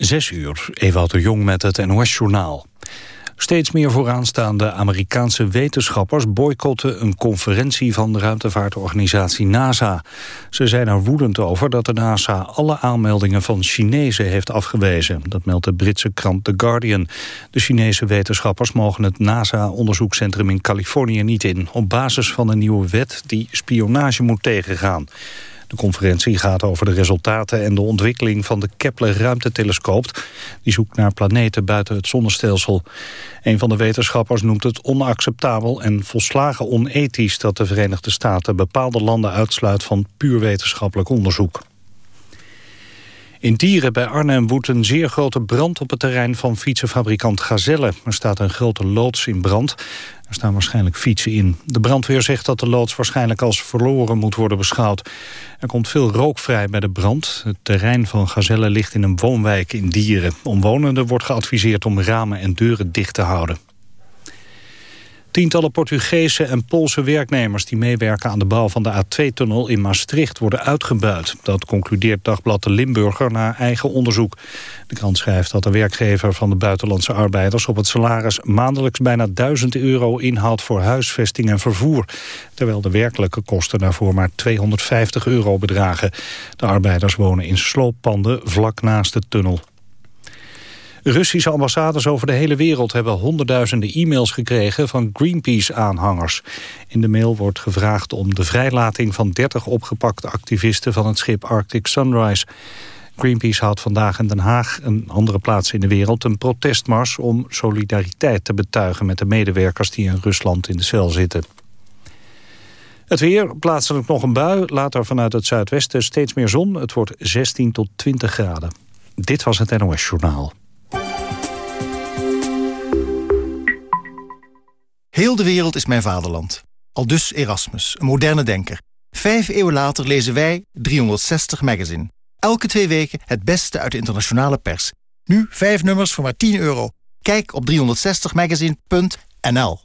Zes uur, Ewout de Jong met het NOS-journaal. Steeds meer vooraanstaande Amerikaanse wetenschappers boycotten een conferentie van de ruimtevaartorganisatie NASA. Ze zijn er woedend over dat de NASA alle aanmeldingen van Chinezen heeft afgewezen. Dat meldt de Britse krant The Guardian. De Chinese wetenschappers mogen het NASA-onderzoekscentrum in Californië niet in... op basis van een nieuwe wet die spionage moet tegengaan. De conferentie gaat over de resultaten en de ontwikkeling van de Kepler-ruimtetelescoop. Die zoekt naar planeten buiten het zonnestelsel. Een van de wetenschappers noemt het onacceptabel en volslagen onethisch... dat de Verenigde Staten bepaalde landen uitsluit van puur wetenschappelijk onderzoek. In Dieren bij Arnhem woedt een zeer grote brand op het terrein van fietsenfabrikant Gazelle. Er staat een grote loods in brand. Er staan waarschijnlijk fietsen in. De brandweer zegt dat de loods waarschijnlijk als verloren moet worden beschouwd. Er komt veel rook vrij bij de brand. Het terrein van Gazelle ligt in een woonwijk in Dieren. Omwonenden wordt geadviseerd om ramen en deuren dicht te houden. Tientallen Portugese en Poolse werknemers die meewerken aan de bouw van de A2-tunnel in Maastricht worden uitgebuit. Dat concludeert Dagblad de Limburger na eigen onderzoek. De krant schrijft dat de werkgever van de buitenlandse arbeiders op het salaris maandelijks bijna 1000 euro inhaalt voor huisvesting en vervoer. Terwijl de werkelijke kosten daarvoor maar 250 euro bedragen. De arbeiders wonen in slooppanden vlak naast de tunnel. Russische ambassades over de hele wereld hebben honderdduizenden e-mails gekregen van Greenpeace-aanhangers. In de mail wordt gevraagd om de vrijlating van 30 opgepakte activisten van het schip Arctic Sunrise. Greenpeace houdt vandaag in Den Haag en andere plaatsen in de wereld een protestmars om solidariteit te betuigen met de medewerkers die in Rusland in de cel zitten. Het weer, plaatselijk nog een bui, later vanuit het zuidwesten steeds meer zon. Het wordt 16 tot 20 graden. Dit was het NOS Journaal. Heel de wereld is mijn vaderland. Al dus Erasmus, een moderne denker. Vijf eeuwen later lezen wij 360 Magazine. Elke twee weken het beste uit de internationale pers. Nu vijf nummers voor maar 10 euro. Kijk op 360magazine.nl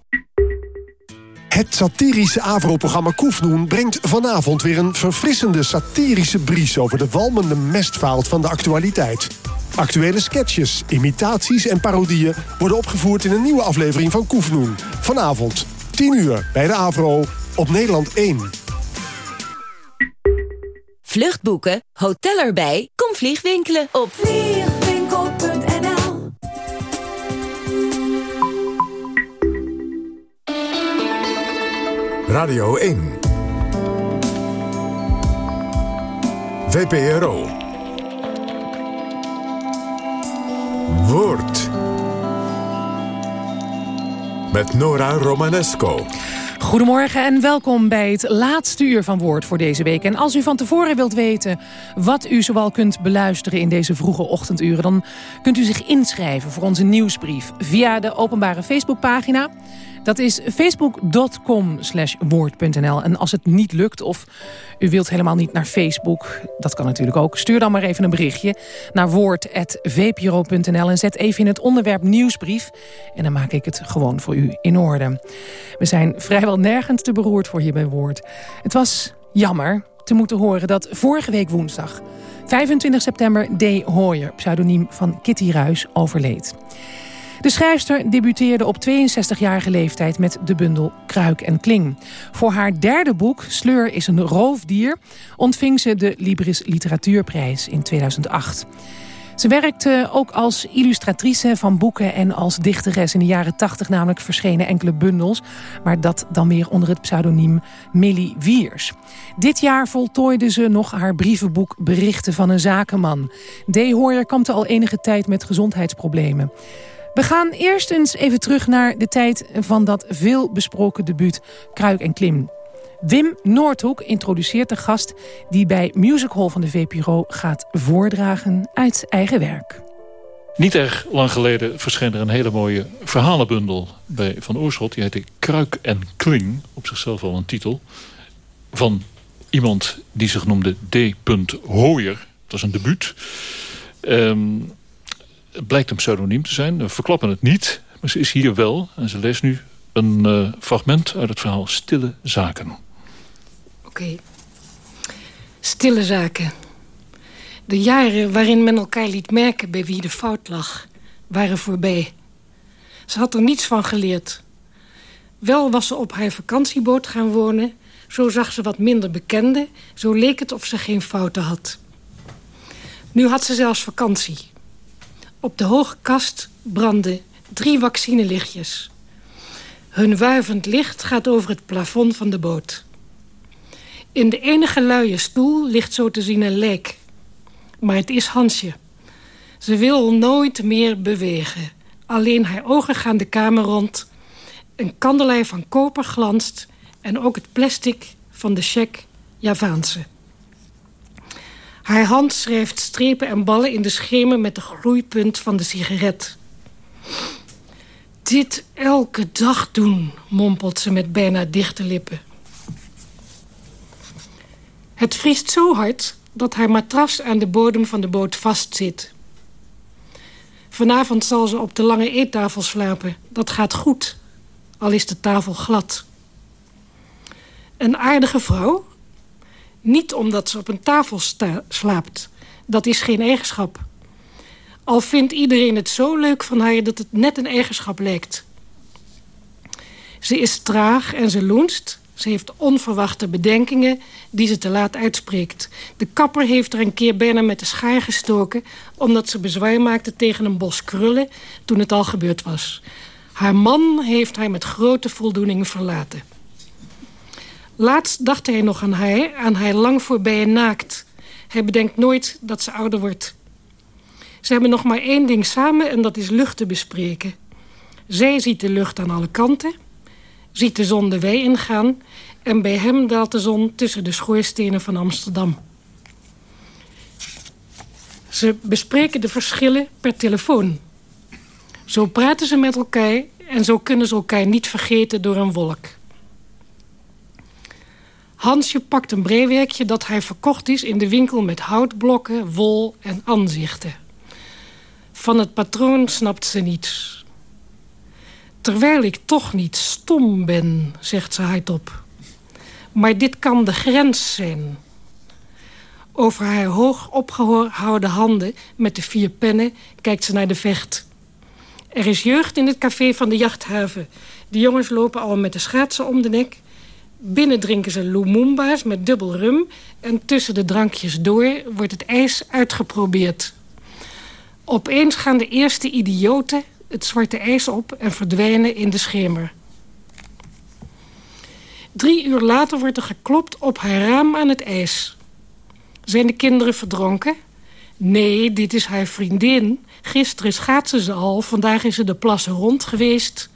Het satirische AVRO-programma Koefnoen brengt vanavond weer een verfrissende satirische bries over de walmende mestvaalt van de actualiteit. Actuele sketches, imitaties en parodieën worden opgevoerd in een nieuwe aflevering van Koefnoen. Vanavond, 10 uur, bij de AVRO, op Nederland 1. Vluchtboeken, hotel erbij, kom vliegwinkelen op Radio 1 VPRO Woord. Met Nora Romanesco. Goedemorgen en welkom bij het laatste uur van Woord voor deze week. En als u van tevoren wilt weten wat u zoal kunt beluisteren in deze vroege ochtenduren... dan kunt u zich inschrijven voor onze nieuwsbrief via de openbare Facebookpagina... Dat is facebook.com woord.nl. En als het niet lukt of u wilt helemaal niet naar Facebook... dat kan natuurlijk ook, stuur dan maar even een berichtje... naar woord.vpro.nl en zet even in het onderwerp nieuwsbrief... en dan maak ik het gewoon voor u in orde. We zijn vrijwel nergens te beroerd voor hier bij Woord. Het was jammer te moeten horen dat vorige week woensdag... 25 september D. Hoyer, pseudoniem van Kitty Ruis, overleed. De schrijfster debuteerde op 62-jarige leeftijd met de bundel Kruik en Kling. Voor haar derde boek, Sleur is een roofdier, ontving ze de Libris Literatuurprijs in 2008. Ze werkte ook als illustratrice van boeken en als dichteres. In de jaren 80 namelijk verschenen enkele bundels. Maar dat dan weer onder het pseudoniem Millie Wiers. Dit jaar voltooide ze nog haar brievenboek Berichten van een zakenman. D. Hoyer kampte al enige tijd met gezondheidsproblemen. We gaan eerst eens even terug naar de tijd van dat veel besproken debuut Kruik en Klim. Wim Noordhoek introduceert de gast die bij Music Hall van de VPRO gaat voordragen uit eigen werk. Niet erg lang geleden verscheen er een hele mooie verhalenbundel bij Van Oorschot. Die heette Kruik en Kling, op zichzelf al een titel. Van iemand die zich noemde D. Hooyer. Dat was een debuut. Um, blijkt een pseudoniem te zijn. We verklappen het niet, maar ze is hier wel. En ze leest nu een uh, fragment uit het verhaal Stille Zaken. Oké. Stille Zaken. De jaren waarin men elkaar liet merken bij wie de fout lag, waren voorbij. Ze had er niets van geleerd. Wel was ze op haar vakantieboot gaan wonen. Zo zag ze wat minder bekenden. Zo leek het of ze geen fouten had. Nu had ze zelfs vakantie. Op de hoge kast brandden drie vaccinelichtjes. Hun wuivend licht gaat over het plafond van de boot. In de enige luie stoel ligt zo te zien een lijk. Maar het is Hansje. Ze wil nooit meer bewegen. Alleen haar ogen gaan de kamer rond. Een kandelaar van koper glanst... en ook het plastic van de cheque Javaanse. Haar hand schrijft strepen en ballen in de schemer... met de gloeipunt van de sigaret. Dit elke dag doen, mompelt ze met bijna dichte lippen. Het vriest zo hard dat haar matras aan de bodem van de boot vastzit. Vanavond zal ze op de lange eettafel slapen. Dat gaat goed, al is de tafel glad. Een aardige vrouw? Niet omdat ze op een tafel slaapt. Dat is geen eigenschap. Al vindt iedereen het zo leuk van haar dat het net een eigenschap lijkt. Ze is traag en ze loenst. Ze heeft onverwachte bedenkingen die ze te laat uitspreekt. De kapper heeft er een keer bijna met de schaar gestoken... omdat ze bezwaar maakte tegen een bos krullen toen het al gebeurd was. Haar man heeft haar met grote voldoening verlaten. Laatst dacht hij nog aan haar, aan haar lang voorbij naakt. Hij bedenkt nooit dat ze ouder wordt. Ze hebben nog maar één ding samen en dat is lucht te bespreken. Zij ziet de lucht aan alle kanten, ziet de zon de wei ingaan... en bij hem daalt de zon tussen de schoorstenen van Amsterdam. Ze bespreken de verschillen per telefoon. Zo praten ze met elkaar en zo kunnen ze elkaar niet vergeten door een wolk. Hansje pakt een breiwerkje dat hij verkocht is in de winkel met houtblokken, wol en aanzichten. Van het patroon snapt ze niets. Terwijl ik toch niet stom ben, zegt ze hardop. Maar dit kan de grens zijn. Over haar hoog opgehouden handen met de vier pennen kijkt ze naar de vecht. Er is jeugd in het café van de jachthaven. De jongens lopen al met de schaatsen om de nek. Binnen drinken ze Lumumba's met dubbel rum... en tussen de drankjes door wordt het ijs uitgeprobeerd. Opeens gaan de eerste idioten het zwarte ijs op en verdwijnen in de schemer. Drie uur later wordt er geklopt op haar raam aan het ijs. Zijn de kinderen verdronken? Nee, dit is haar vriendin. Gisteren schaatsen ze al, vandaag is ze de plassen rond geweest.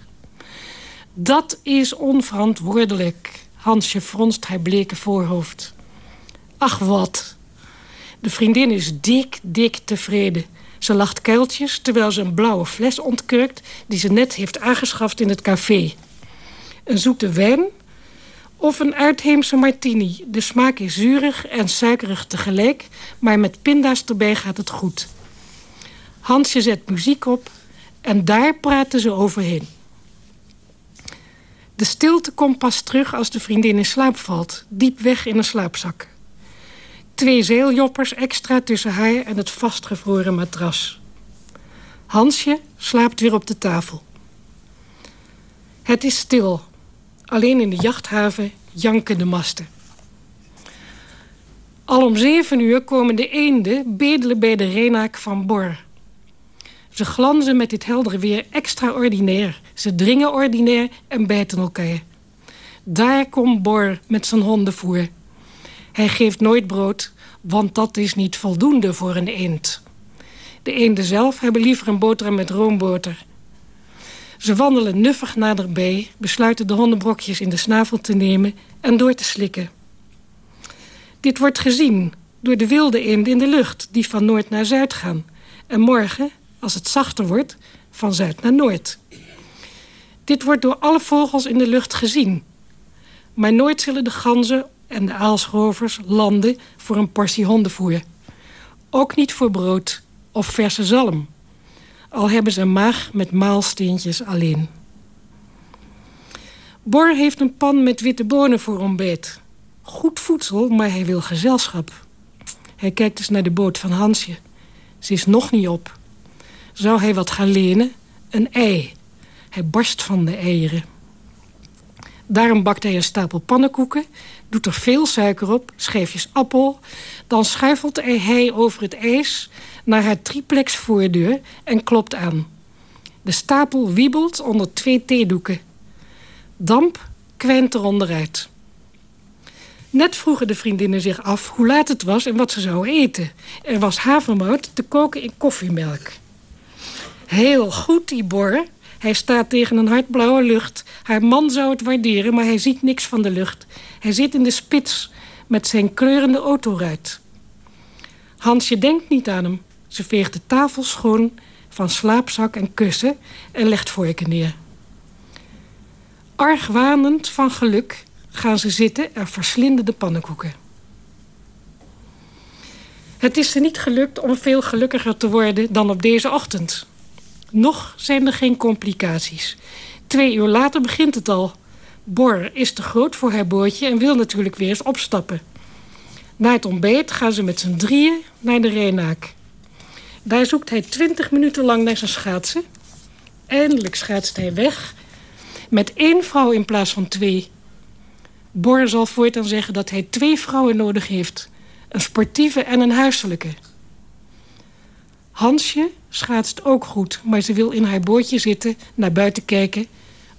Dat is onverantwoordelijk. Hansje fronst haar bleke voorhoofd. Ach wat. De vriendin is dik, dik tevreden. Ze lacht kuiltjes terwijl ze een blauwe fles ontkurkt... die ze net heeft aangeschaft in het café. Een zoete wijn of een uitheemse martini. De smaak is zuurig en suikerig tegelijk... maar met pinda's erbij gaat het goed. Hansje zet muziek op en daar praten ze overheen. De stilte komt pas terug als de vriendin in slaap valt. Diep weg in een slaapzak. Twee zeiljoppers extra tussen haar en het vastgevroren matras. Hansje slaapt weer op de tafel. Het is stil. Alleen in de jachthaven janken de masten. Al om zeven uur komen de eenden bedelen bij de Renaak van Bor. Ze glanzen met dit heldere weer extraordinair. Ze dringen ordinair en bijten elkaar. Daar komt Bor met zijn hondenvoer. Hij geeft nooit brood, want dat is niet voldoende voor een eend. De eenden zelf hebben liever een boterham met roomboter. Ze wandelen nuffig naderbij, besluiten de hondenbrokjes in de snavel te nemen en door te slikken. Dit wordt gezien door de wilde eenden in de lucht die van noord naar zuid gaan. En morgen, als het zachter wordt, van zuid naar noord. Dit wordt door alle vogels in de lucht gezien. Maar nooit zullen de ganzen en de aalschrovers landen voor een portie hondenvoer. Ook niet voor brood of verse zalm. Al hebben ze een maag met maalsteentjes alleen. Bor heeft een pan met witte bonen voor ontbijt. Goed voedsel, maar hij wil gezelschap. Hij kijkt eens naar de boot van Hansje. Ze is nog niet op. Zou hij wat gaan lenen? Een ei. Hij barst van de eieren. Daarom bakt hij een stapel pannenkoeken, doet er veel suiker op, schijfjes appel. Dan schuifelt hij over het ijs naar haar triplex voordeur en klopt aan. De stapel wiebelt onder twee theedoeken. Damp kwijnt er onderuit. Net vroegen de vriendinnen zich af hoe laat het was en wat ze zouden eten. Er was havermout te koken in koffiemelk. Heel goed, die bor. Hij staat tegen een hardblauwe lucht. Haar man zou het waarderen, maar hij ziet niks van de lucht. Hij zit in de spits met zijn kleurende autoruit. Hansje denkt niet aan hem. Ze veegt de tafel schoon van slaapzak en kussen en legt vorken neer. Argwanend van geluk gaan ze zitten en verslinden de pannenkoeken. Het is ze niet gelukt om veel gelukkiger te worden dan op deze ochtend. Nog zijn er geen complicaties. Twee uur later begint het al. Bor is te groot voor haar bootje en wil natuurlijk weer eens opstappen. Na het ontbijt gaan ze met z'n drieën naar de Reenaak. Daar zoekt hij twintig minuten lang naar zijn schaatsen. Eindelijk schaatst hij weg. Met één vrouw in plaats van twee. Bor zal voortaan zeggen dat hij twee vrouwen nodig heeft. Een sportieve en een huiselijke. Hansje schaatst ook goed, maar ze wil in haar bootje zitten, naar buiten kijken,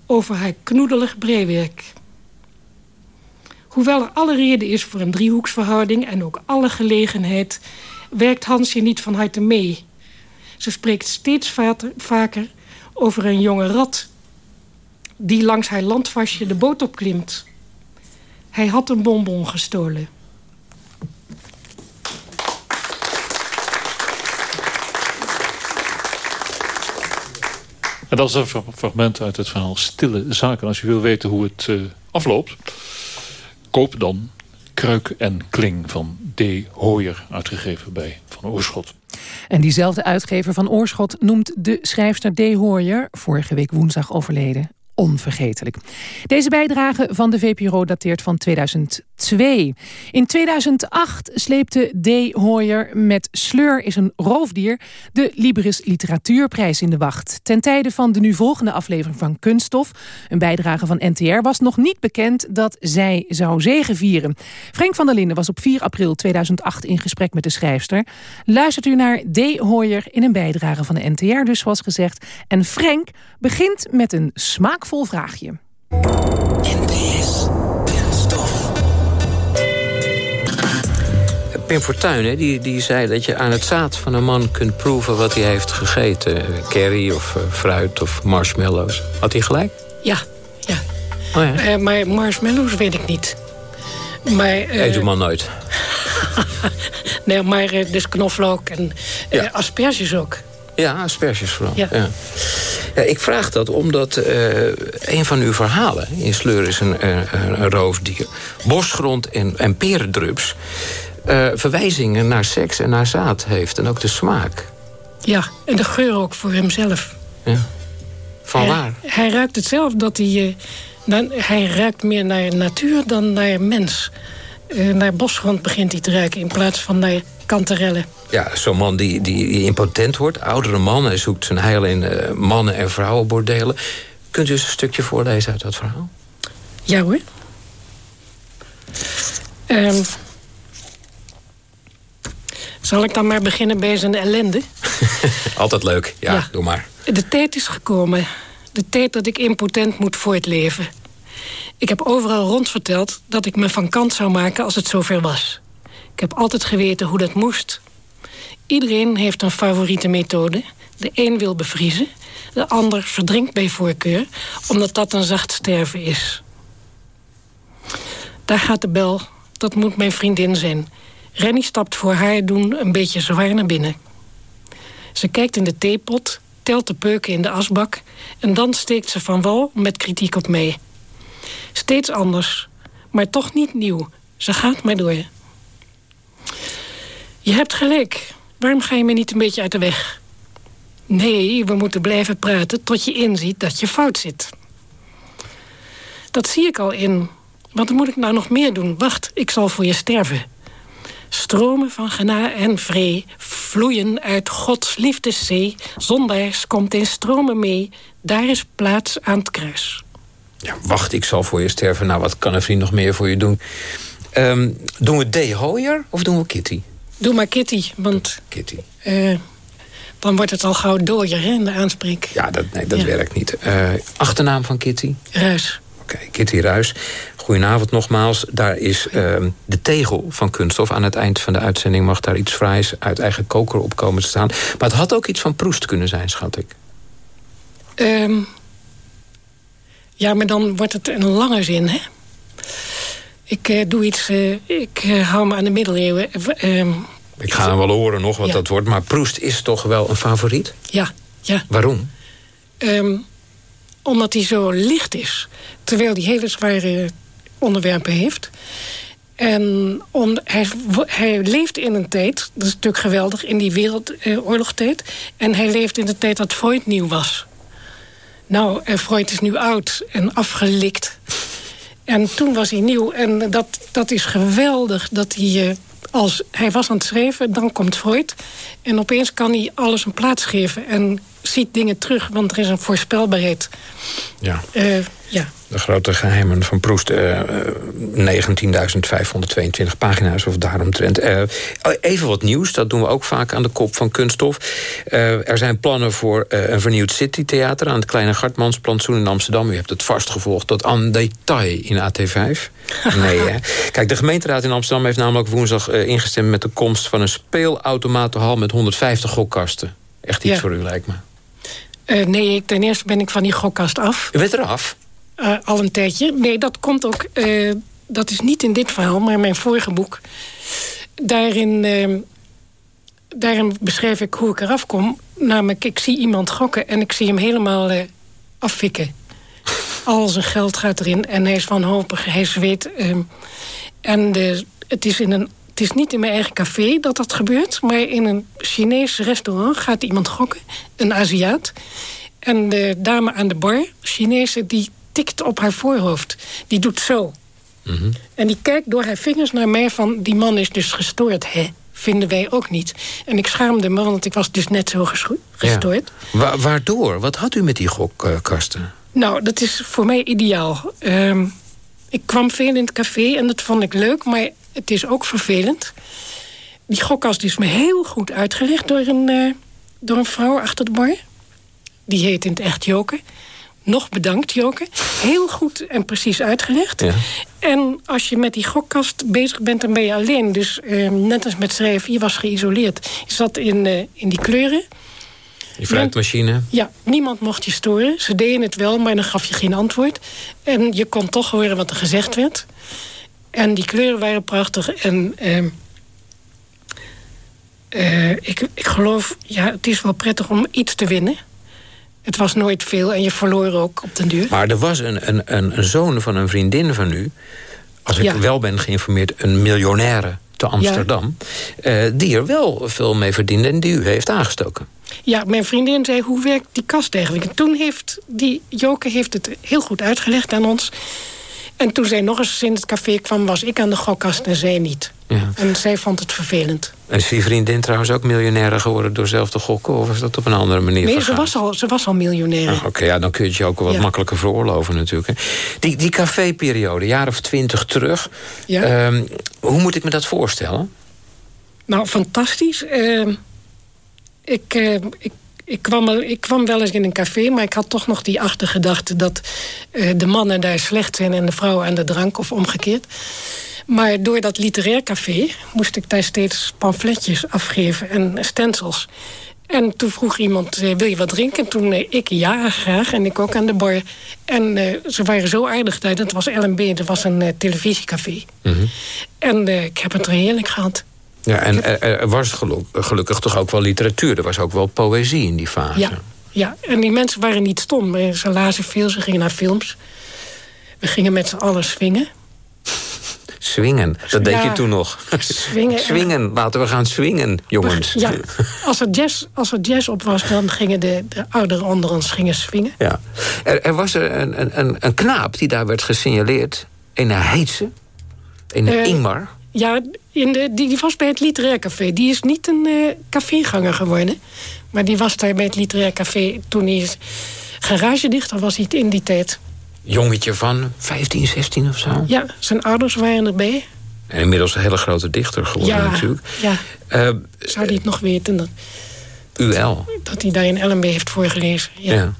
over haar knoedelig breewerk. Hoewel er alle reden is voor een driehoeksverhouding en ook alle gelegenheid, werkt Hansje niet van harte mee. Ze spreekt steeds vaker over een jonge rat die langs haar landvastje de boot opklimt. Hij had een bonbon gestolen. En dat is een fragment uit het verhaal Stille Zaken. Als je wil weten hoe het uh, afloopt... koop dan Kruik en Kling van D. Hooyer, uitgegeven bij Van Oorschot. En diezelfde uitgever van Oorschot noemt de schrijfster D. Hooyer... vorige week woensdag overleden onvergetelijk. Deze bijdrage van de VPRO dateert van 2002. In 2008 sleepte D. Hoyer met Sleur is een roofdier... de Libris Literatuurprijs in de wacht. Ten tijde van de nu volgende aflevering van Kunststof... een bijdrage van NTR, was nog niet bekend dat zij zou zegevieren. Frank van der Linden was op 4 april 2008 in gesprek met de schrijfster. Luistert u naar D. Hoyer in een bijdrage van de NTR, dus zoals gezegd. En Frank begint met een smaakvol vraagje. Pim Fortuyn die, die zei dat je aan het zaad van een man kunt proeven wat hij heeft gegeten. Curry of uh, fruit of marshmallows. Had hij gelijk? Ja, ja. Oh ja. Uh, maar marshmallows weet ik niet. Maar, uh, Eet man nooit? nee, maar dus knoflook en ja. asperges ook. Ja, asperges vooral. Ja. ja. Ja. ik vraag dat omdat uh, een van uw verhalen in Sleur is een, een roofdier. Bosgrond en, en perendrups. Uh, verwijzingen naar seks en naar zaad heeft. En ook de smaak. Ja, en de geur ook voor hemzelf. Ja. Van hij, waar? Hij ruikt het zelf dat hij... Dan, hij ruikt meer naar natuur dan naar mens. naar bosgrond begint hij te ruiken in plaats van naar kanterellen. Ja, zo'n man die, die impotent wordt, oudere man... hij zoekt zijn heil in uh, mannen- en vrouwenbordelen. Kunt u eens een stukje voorlezen uit dat verhaal? Ja hoor. Um, zal ik dan maar beginnen bij zijn ellende? Altijd leuk, ja, ja, doe maar. De tijd is gekomen. De tijd dat ik impotent moet voortleven. Ik heb overal rondverteld dat ik me van kant zou maken als het zover was. Ik heb altijd geweten hoe dat moest. Iedereen heeft een favoriete methode. De een wil bevriezen, de ander verdrinkt bij voorkeur... omdat dat een zacht sterven is. Daar gaat de bel. Dat moet mijn vriendin zijn. Rennie stapt voor haar doen een beetje zwaar naar binnen. Ze kijkt in de theepot, telt de peuken in de asbak... en dan steekt ze van wal met kritiek op mij. Steeds anders, maar toch niet nieuw. Ze gaat maar door. Je hebt gelijk. Waarom ga je me niet een beetje uit de weg? Nee, we moeten blijven praten tot je inziet dat je fout zit. Dat zie ik al in. Wat moet ik nou nog meer doen? Wacht, ik zal voor je sterven. Stromen van gena en vree vloeien uit Gods liefdeszee. Zondaars komt in stromen mee, daar is plaats aan het kruis. Ja, wacht, ik zal voor je sterven. Nou, wat kan een vriend nog meer voor je doen? Um, doen we D. Hoyer of doen we Kitty? Doe maar Kitty, want... Kitty. Uh, dan wordt het al gauw dooier hè, in de aanspreek. Ja, dat, nee, dat werkt niet. Uh, achternaam van Kitty? Ruis. Oké, okay, Kitty Ruis. Goedenavond nogmaals. Daar is uh, de tegel van kunststof. Aan het eind van de uitzending mag daar iets fraais uit eigen koker op komen te staan. Maar het had ook iets van Proest kunnen zijn, schat ik. Um, ja, maar dan wordt het een lange zin, hè? Ik uh, doe iets... Uh, ik uh, hou me aan de middeleeuwen. Ehm, ik ga hem wel horen nog wat ja. dat wordt. Maar Proest is toch wel een favoriet? Ja, ja. Waarom? Um, omdat hij zo licht is. Terwijl hij hele zware onderwerpen heeft. En om, hij, hij leeft in een tijd, dat is natuurlijk geweldig... in die wereldoorlogtijd. en hij leeft in de tijd dat Freud nieuw was. Nou, Freud is nu oud en afgelikt. En toen was hij nieuw. En dat, dat is geweldig dat hij... Als hij was aan het schrijven, dan komt Freud. En opeens kan hij alles een plaats geven. En ziet dingen terug, want er is een voorspelbaarheid. Ja. Uh, ja. De grote geheimen van Proest. Uh, 19.522 pagina's of daaromtrent. Uh, even wat nieuws, dat doen we ook vaak aan de kop van Kunststof. Uh, er zijn plannen voor een vernieuwd Citytheater... aan het Kleine Gartmansplantsoen in Amsterdam. U hebt het vastgevolgd tot aan detail in AT5. Nee, hè? Kijk, de gemeenteraad in Amsterdam heeft namelijk woensdag ingestemd... met de komst van een speelautomatenhal met 150 gokkasten. Echt iets ja. voor u, lijkt me. Nee, ten eerste ben ik van die gokkast af. U bent eraf? Uh, al een tijdje. Nee, dat komt ook... Uh, dat is niet in dit verhaal, maar in mijn vorige boek. Daarin, daarin beschrijf ik hoe ik eraf kom. Namelijk, ik zie iemand gokken en ik zie hem helemaal afvikken. Al zijn geld gaat erin en hij is wanhopig, hij zweet. en de, het is in een het is niet in mijn eigen café dat dat gebeurt... maar in een Chinees restaurant gaat iemand gokken, een Aziat. En de dame aan de bar, Chinese, die tikt op haar voorhoofd. Die doet zo. Mm -hmm. En die kijkt door haar vingers naar mij van... die man is dus gestoord, hè? Vinden wij ook niet. En ik schaamde me, want ik was dus net zo gestoord. Ja. Wa waardoor? Wat had u met die gokkasten? Nou, dat is voor mij ideaal. Um, ik kwam veel in het café en dat vond ik leuk... maar het is ook vervelend. Die gokkast is me heel goed uitgelegd door een, uh, door een vrouw achter de bar. Die heet in het echt Joke. Nog bedankt, Joke. Heel goed en precies uitgelegd. Ja. En als je met die gokkast bezig bent, dan ben je alleen. Dus uh, net als met schrijven, je was geïsoleerd. Je zat in, uh, in die kleuren. Die fruitmachine? Ja, niemand mocht je storen. Ze deden het wel, maar dan gaf je geen antwoord. En je kon toch horen wat er gezegd werd. En die kleuren waren prachtig. En uh, uh, ik, ik geloof, ja, het is wel prettig om iets te winnen. Het was nooit veel en je verloor ook op den duur. Maar er was een, een, een, een zoon van een vriendin van u... als ik ja. wel ben geïnformeerd, een miljonaire te Amsterdam... Ja. Uh, die er wel veel mee verdiende en die u heeft aangestoken. Ja, mijn vriendin zei, hoe werkt die kast eigenlijk? En toen heeft die Joke heeft het heel goed uitgelegd aan ons... En toen zij nog eens in het café kwam, was ik aan de gokkast en zij niet. Ja. En zij vond het vervelend. En is die vriendin trouwens ook miljonair geworden door zelf te gokken? Of is dat op een andere manier Nee, ze was, al, ze was al miljonair. Ah, Oké, okay, ja, dan kun je het je ook wat ja. makkelijker veroorloven natuurlijk. Hè. Die, die caféperiode, jaar of twintig terug. Ja. Um, hoe moet ik me dat voorstellen? Nou, fantastisch. Uh, ik, uh, ik ik kwam, ik kwam wel eens in een café, maar ik had toch nog die achtergedachte... dat uh, de mannen daar slecht zijn en de vrouwen aan de drank of omgekeerd. Maar door dat literair café moest ik daar steeds pamfletjes afgeven en stencils. En toen vroeg iemand, uh, wil je wat drinken? En toen uh, ik, ja, graag. En ik ook aan de bar. En ze waren zo aardig daar. Dat was LMB, dat was een televisiecafé. Mm -hmm. En ik heb het er heerlijk gehad. Ja, en er, er was geluk, gelukkig toch ook wel literatuur. Er was ook wel poëzie in die fase. Ja, ja. en die mensen waren niet stom. Ze lazen veel, ze gingen naar films. We gingen met z'n allen swingen. Swingen, dat deed ja, je toen nog. Swingen. swingen, laten we gaan swingen, jongens. Ja, als er jazz, als er jazz op was, dan gingen de, de ouderen onder ons gingen swingen. Ja. Er, er was er een, een, een knaap die daar werd gesignaleerd. Een Heetse, een uh, Ingmar. Ja, in de, die, die was bij het Literair Café. Die is niet een uh, caféganger geworden. Maar die was daar bij het Literair Café toen hij garagedichter was hij in die tijd. Jongetje van 15, 16 of zo? Ja, zijn ouders waren erbij. En inmiddels een hele grote dichter geworden ja, natuurlijk. Ja, uh, zou hij het nog weten? Dat, UL? Dat hij daar in Ellenby heeft voorgelezen, ja. ja.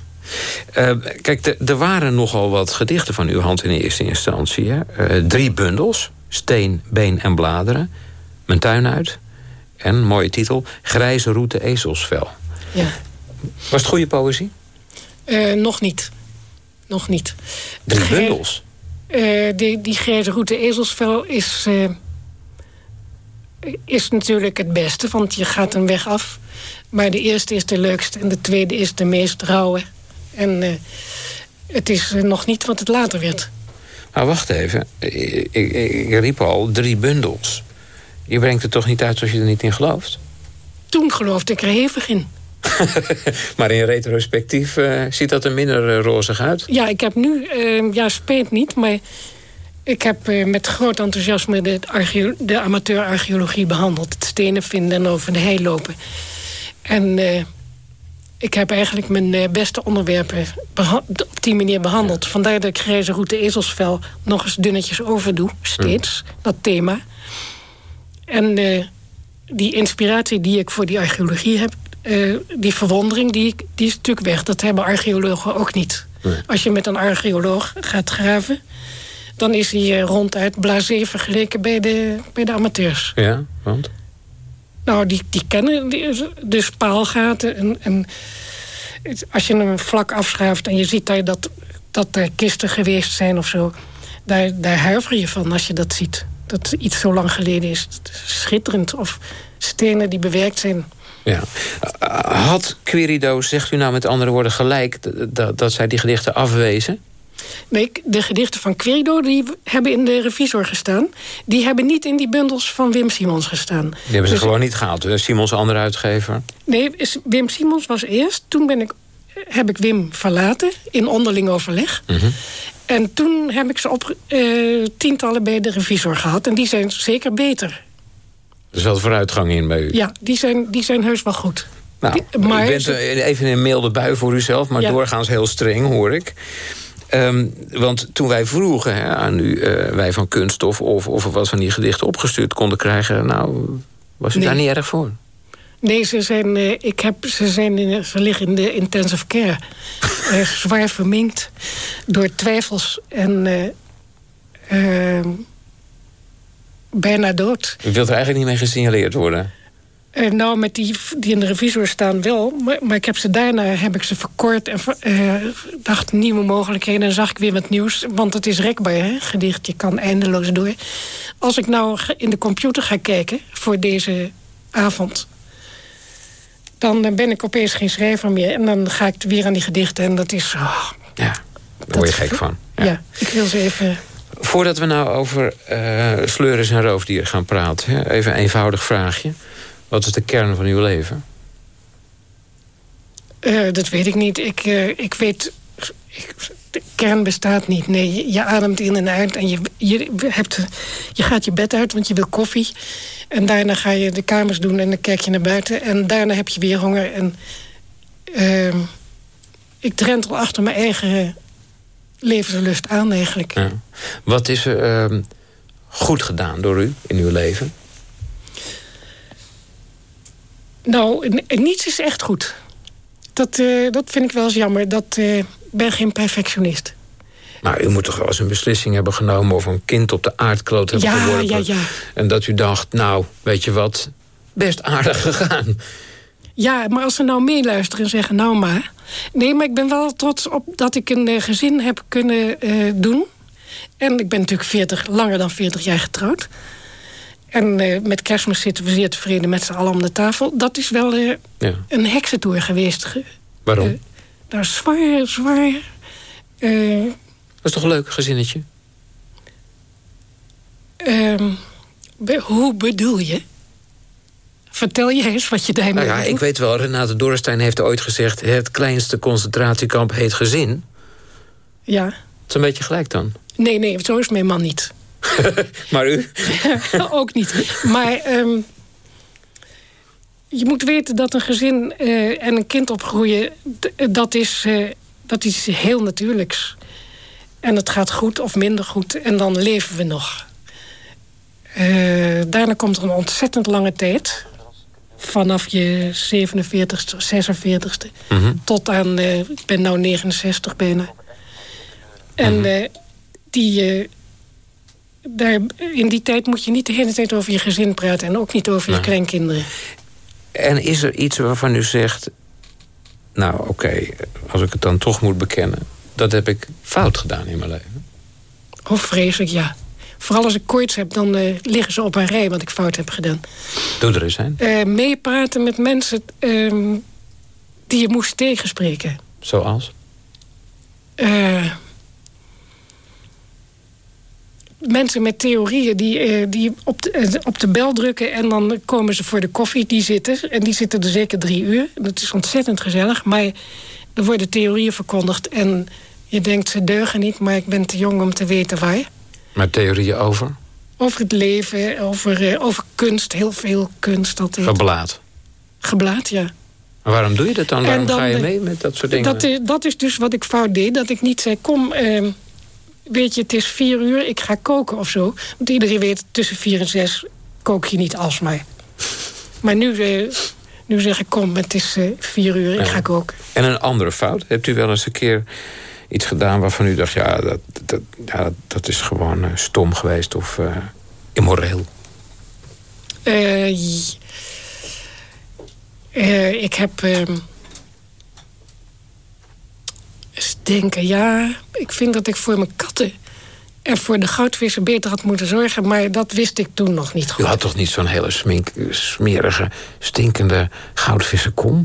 Uh, kijk, er waren nogal wat gedichten van uw hand in eerste instantie. Hè? Uh, drie bundels, Steen, Been en Bladeren. Mijn tuin uit. En, mooie titel, Grijze route ezelsvel. Ja. Was het goede poëzie? Nog niet. Nog niet. Drie bundels? die, die grijze route ezelsvel is, is natuurlijk het beste. Want je gaat een weg af. Maar de eerste is de leukste en de tweede is de meest rauwe. En uh, het is nog niet wat het later werd. Maar wacht even. Ik, ik, ik, riep al drie bundels. Je brengt het toch niet uit als je er niet in gelooft? Toen geloofde ik er hevig in. maar in retrospectief uh, ziet dat er minder uh, rozig uit? Ja, ik heb nu... ja, speet niet, maar... Ik heb met groot enthousiasme de, de amateur-archeologie behandeld. Het stenen vinden en over de hei lopen. En ik heb eigenlijk mijn eh, beste onderwerpen op die manier behandeld. Vandaar dat ik grijze route ezelsvel nog eens dunnetjes overdoe. Steeds, mm. dat thema. En die inspiratie die ik voor die archeologie heb... Uh, die verwondering, die, die is natuurlijk weg. Dat hebben archeologen ook niet. Als je met een archeoloog gaat graven... dan is hij ronduit blasé vergeleken bij de, bij de amateurs. Ja, want? Nou, die, die kennen de spaalgaten. En, en als je hem vlak afschuift en je ziet dat, dat, dat er kisten geweest zijn of zo... Daar, daar huiver je van als je dat ziet. Dat iets zo lang geleden is. Schitterend. Of stenen die bewerkt zijn. Ja. Had Querido, zegt u nou met andere woorden, gelijk... dat, dat zij die gedichten afwezen? Nee, de gedichten van Querido die hebben in de revisor gestaan. Die hebben niet in die bundels van Wim Simons gestaan. Die hebben ze dus- gewoon niet gehaald. Simons, andere uitgever? Nee, Wim Simons was eerst. Toen ben ik, heb ik Wim verlaten in onderling overleg. Mhm. En toen heb ik ze op uh, tientallen bij de revisor gehad. En die zijn zeker beter. Er wel vooruitgang in bij u? Ja, die zijn, die zijn heus wel goed. Nou, maar, u bent even in een milde bui voor uzelf... maar doorgaans heel streng, hoor ik. Um, want toen wij vroegen hè, aan u, uh, wij van Kunststof... Of, of we wat van die gedichten opgestuurd konden krijgen... nou, was u nee. daar niet erg voor? Nee, ze, zijn, uh, ik heb, ze, zijn in, ze liggen in de intensive care. uh, zwaar verminkt door twijfels en ehm, bijna dood. U wilt er eigenlijk niet mee gesignaleerd worden? Uh, nou, met die die in de revisor staan wel. Maar, maar ik heb ze daarna heb ik ze verkort en uh, dacht nieuwe mogelijkheden. En zag ik weer wat nieuws. Want het is rekbaar, hè, gedicht. Je kan eindeloos door. Als ik nou in de computer ga kijken voor deze avond... dan ben ik opeens geen schrijver meer. En dan ga ik weer aan die gedichten. En dat is... Oh, ja, daar word je gek van. Ja. ja. ik wil ze even... Voordat we nou over uh, sleuren en roofdieren gaan praten... Hè, even een eenvoudig vraagje. Wat is de kern van uw leven? Uh, dat weet ik niet. Ik, uh, ik weet... Ik, de kern bestaat niet. Nee, je, je, ademt in en uit en je, je, hebt, je gaat je bed uit, want je wil koffie. En daarna ga je de kamers doen en dan kijk je naar buiten. En daarna heb je weer honger. En uh, ik drentel achter mijn eigen levenslust aan eigenlijk. Ja. Wat is er ehm, goed gedaan door u in uw leven? Nou, niets is echt goed. Dat, uh, dat vind ik wel eens jammer. Dat uh, ben geen perfectionist. Maar u moet toch wel eens een beslissing hebben genomen... of een kind op de aardkloot hebben ja, geworpen. Ja, ja. En dat u dacht, nou, weet je wat, best aardig gegaan. Ja, maar als ze nou meeluisteren en zeggen, nou maar... Nee, maar ik ben wel trots op dat ik een uh, gezin heb kunnen doen. En ik ben natuurlijk 40, langer dan 40 jaar getrouwd. En uh, met kerstmis zitten we zeer tevreden met z'n allen om de tafel. Dat is wel uh, ja. een heksentour geweest. Waarom? Uh, nou, zwaar, zwaar. dat is toch een leuk gezinnetje? Ehm, hoe bedoel je? Vertel je eens wat je daarmee nou ja, Ik weet wel, Renate Dorrestein heeft ooit gezegd... het kleinste concentratiekamp heet gezin. Ja. Het is een beetje gelijk dan. Nee, nee, zo is mijn man niet. maar u? ook niet. Maar ehm, je moet weten dat een gezin eh, en een kind opgroeien... dat is, uh, dat is heel natuurlijks. En het gaat goed of minder goed. En dan leven we nog. Uh, daarna komt er een ontzettend lange tijd. Vanaf je 47ste, 46ste. Mm Tot aan, uh, ik ben nu 69 bijna. En mm -hmm. die, daar, in die tijd moet je niet de hele tijd over je gezin praten. En ook niet over je kleinkinderen. En is er iets waarvan u zegt... Nou, oké, als ik het dan toch moet bekennen... dat heb ik fout gedaan in mijn leven. Oh, vreselijk, ja. Vooral als ik koorts heb, dan uh, liggen ze op een rij wat ik fout heb gedaan. Doe er eens een. Uh, meepraten met mensen uh, die je moest tegenspreken. Zoals? Uh, mensen met theorieën die, die op, de, op de bel drukken... en dan komen ze voor de koffie, die zitten. En die zitten er zeker drie uur. Dat is ontzettend gezellig. Maar er worden theorieën verkondigd en je denkt ze deugen niet... maar ik ben te jong om te weten waar. Maar theorieën over? Over het leven, over, uh, over kunst, heel veel kunst. Dat Geblaad? Geblaad, ja. Maar waarom doe je dat dan? Waarom dan ga je mee met dat soort dingen? Dat is, dat is dus wat ik fout deed. Dat ik niet zei, kom, uh, weet je, het is vier uur, ik ga koken of zo. Want iedereen weet, tussen vier en zes kook je niet alsmaar. Maar nu, uh, nu zeg ik, kom, het is vier uur, ik ja. ga koken. En een andere fout? Hebt u wel eens een keer iets gedaan waarvan u dacht... ja, dat, dat, ja, dat is gewoon uh, stom geweest of uh, immoreel? Uh, ik heb... Ehm, eens denken, ja... ik vind dat ik voor mijn katten en voor de goudvissen beter had moeten zorgen... maar dat wist ik toen nog niet goed. U had toch niet zo'n hele smink, smerige, stinkende goudvissenkom?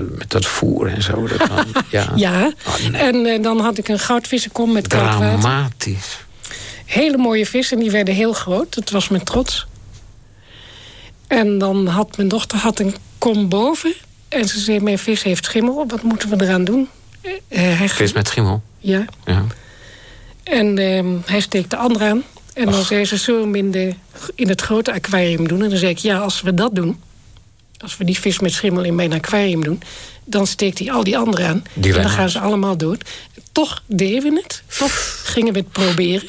Met dat voer en zo. Dat dan, ja, ja. Oh, nee. en uh, dan had ik een goudvissenkom met koud water. Dramatisch. Hele mooie vissen, die werden heel groot. Dat was mijn trots. En dan had mijn dochter had een kom boven. En ze zei, mijn vis heeft schimmel. Wat moeten we eraan doen? Uh, hij vis met schimmel? Ja. ja. En uh, hij steekt de andere aan. En dan zei ze, zullen we hem in, de, in het grote aquarium doen? En dan zei ik, ja, als we dat doen als we die vis met schimmel in mijn aquarium doen... dan steekt hij al die anderen aan. Die en dan gaan ze allemaal dood. Toch deden we het. Toch gingen we het proberen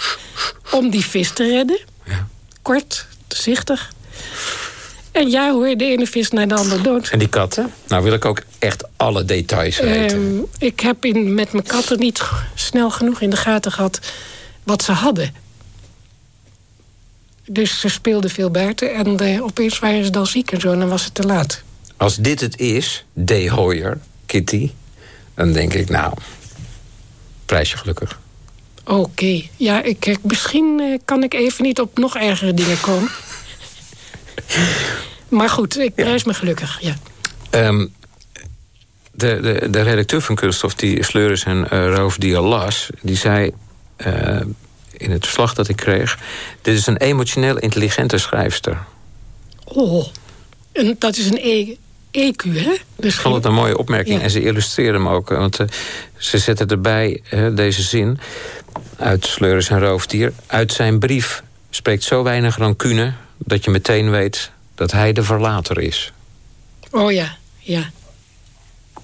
om die vis te redden. Ja. Kort, zichtig. En ja hoor, de ene vis naar de andere dood. En die katten? Nou wil ik ook echt alle details weten. Um, ik heb in, met mijn katten niet snel genoeg in de gaten gehad... wat ze hadden. Dus ze speelden veel buiten en uh, opeens waren ze dan ziek en zo. En dan was het te laat. Als dit het is, D. Hoyer, Kitty... dan denk ik, nou, prijsje gelukkig. Oké. Okay. Ja, ik, misschien uh, kan ik even niet op nog ergere dingen komen. maar goed, ik prijs ja. me gelukkig, ja. Um, de, de, de redacteur van Kunststof, die Sleuris en uh, Roof die al las... die zei in het verslag dat ik kreeg... dit is een emotioneel intelligente schrijfster. Oh, en dat is een e EQ, hè? Dus ik vond het een mooie opmerking. Ja. En ze illustreerde hem ook. Want uh, ze zetten erbij uh, deze zin... uit Sleuris en Roofdier. Uit zijn brief spreekt zo weinig rancune... dat je meteen weet dat hij de verlater is. Oh ja, ja.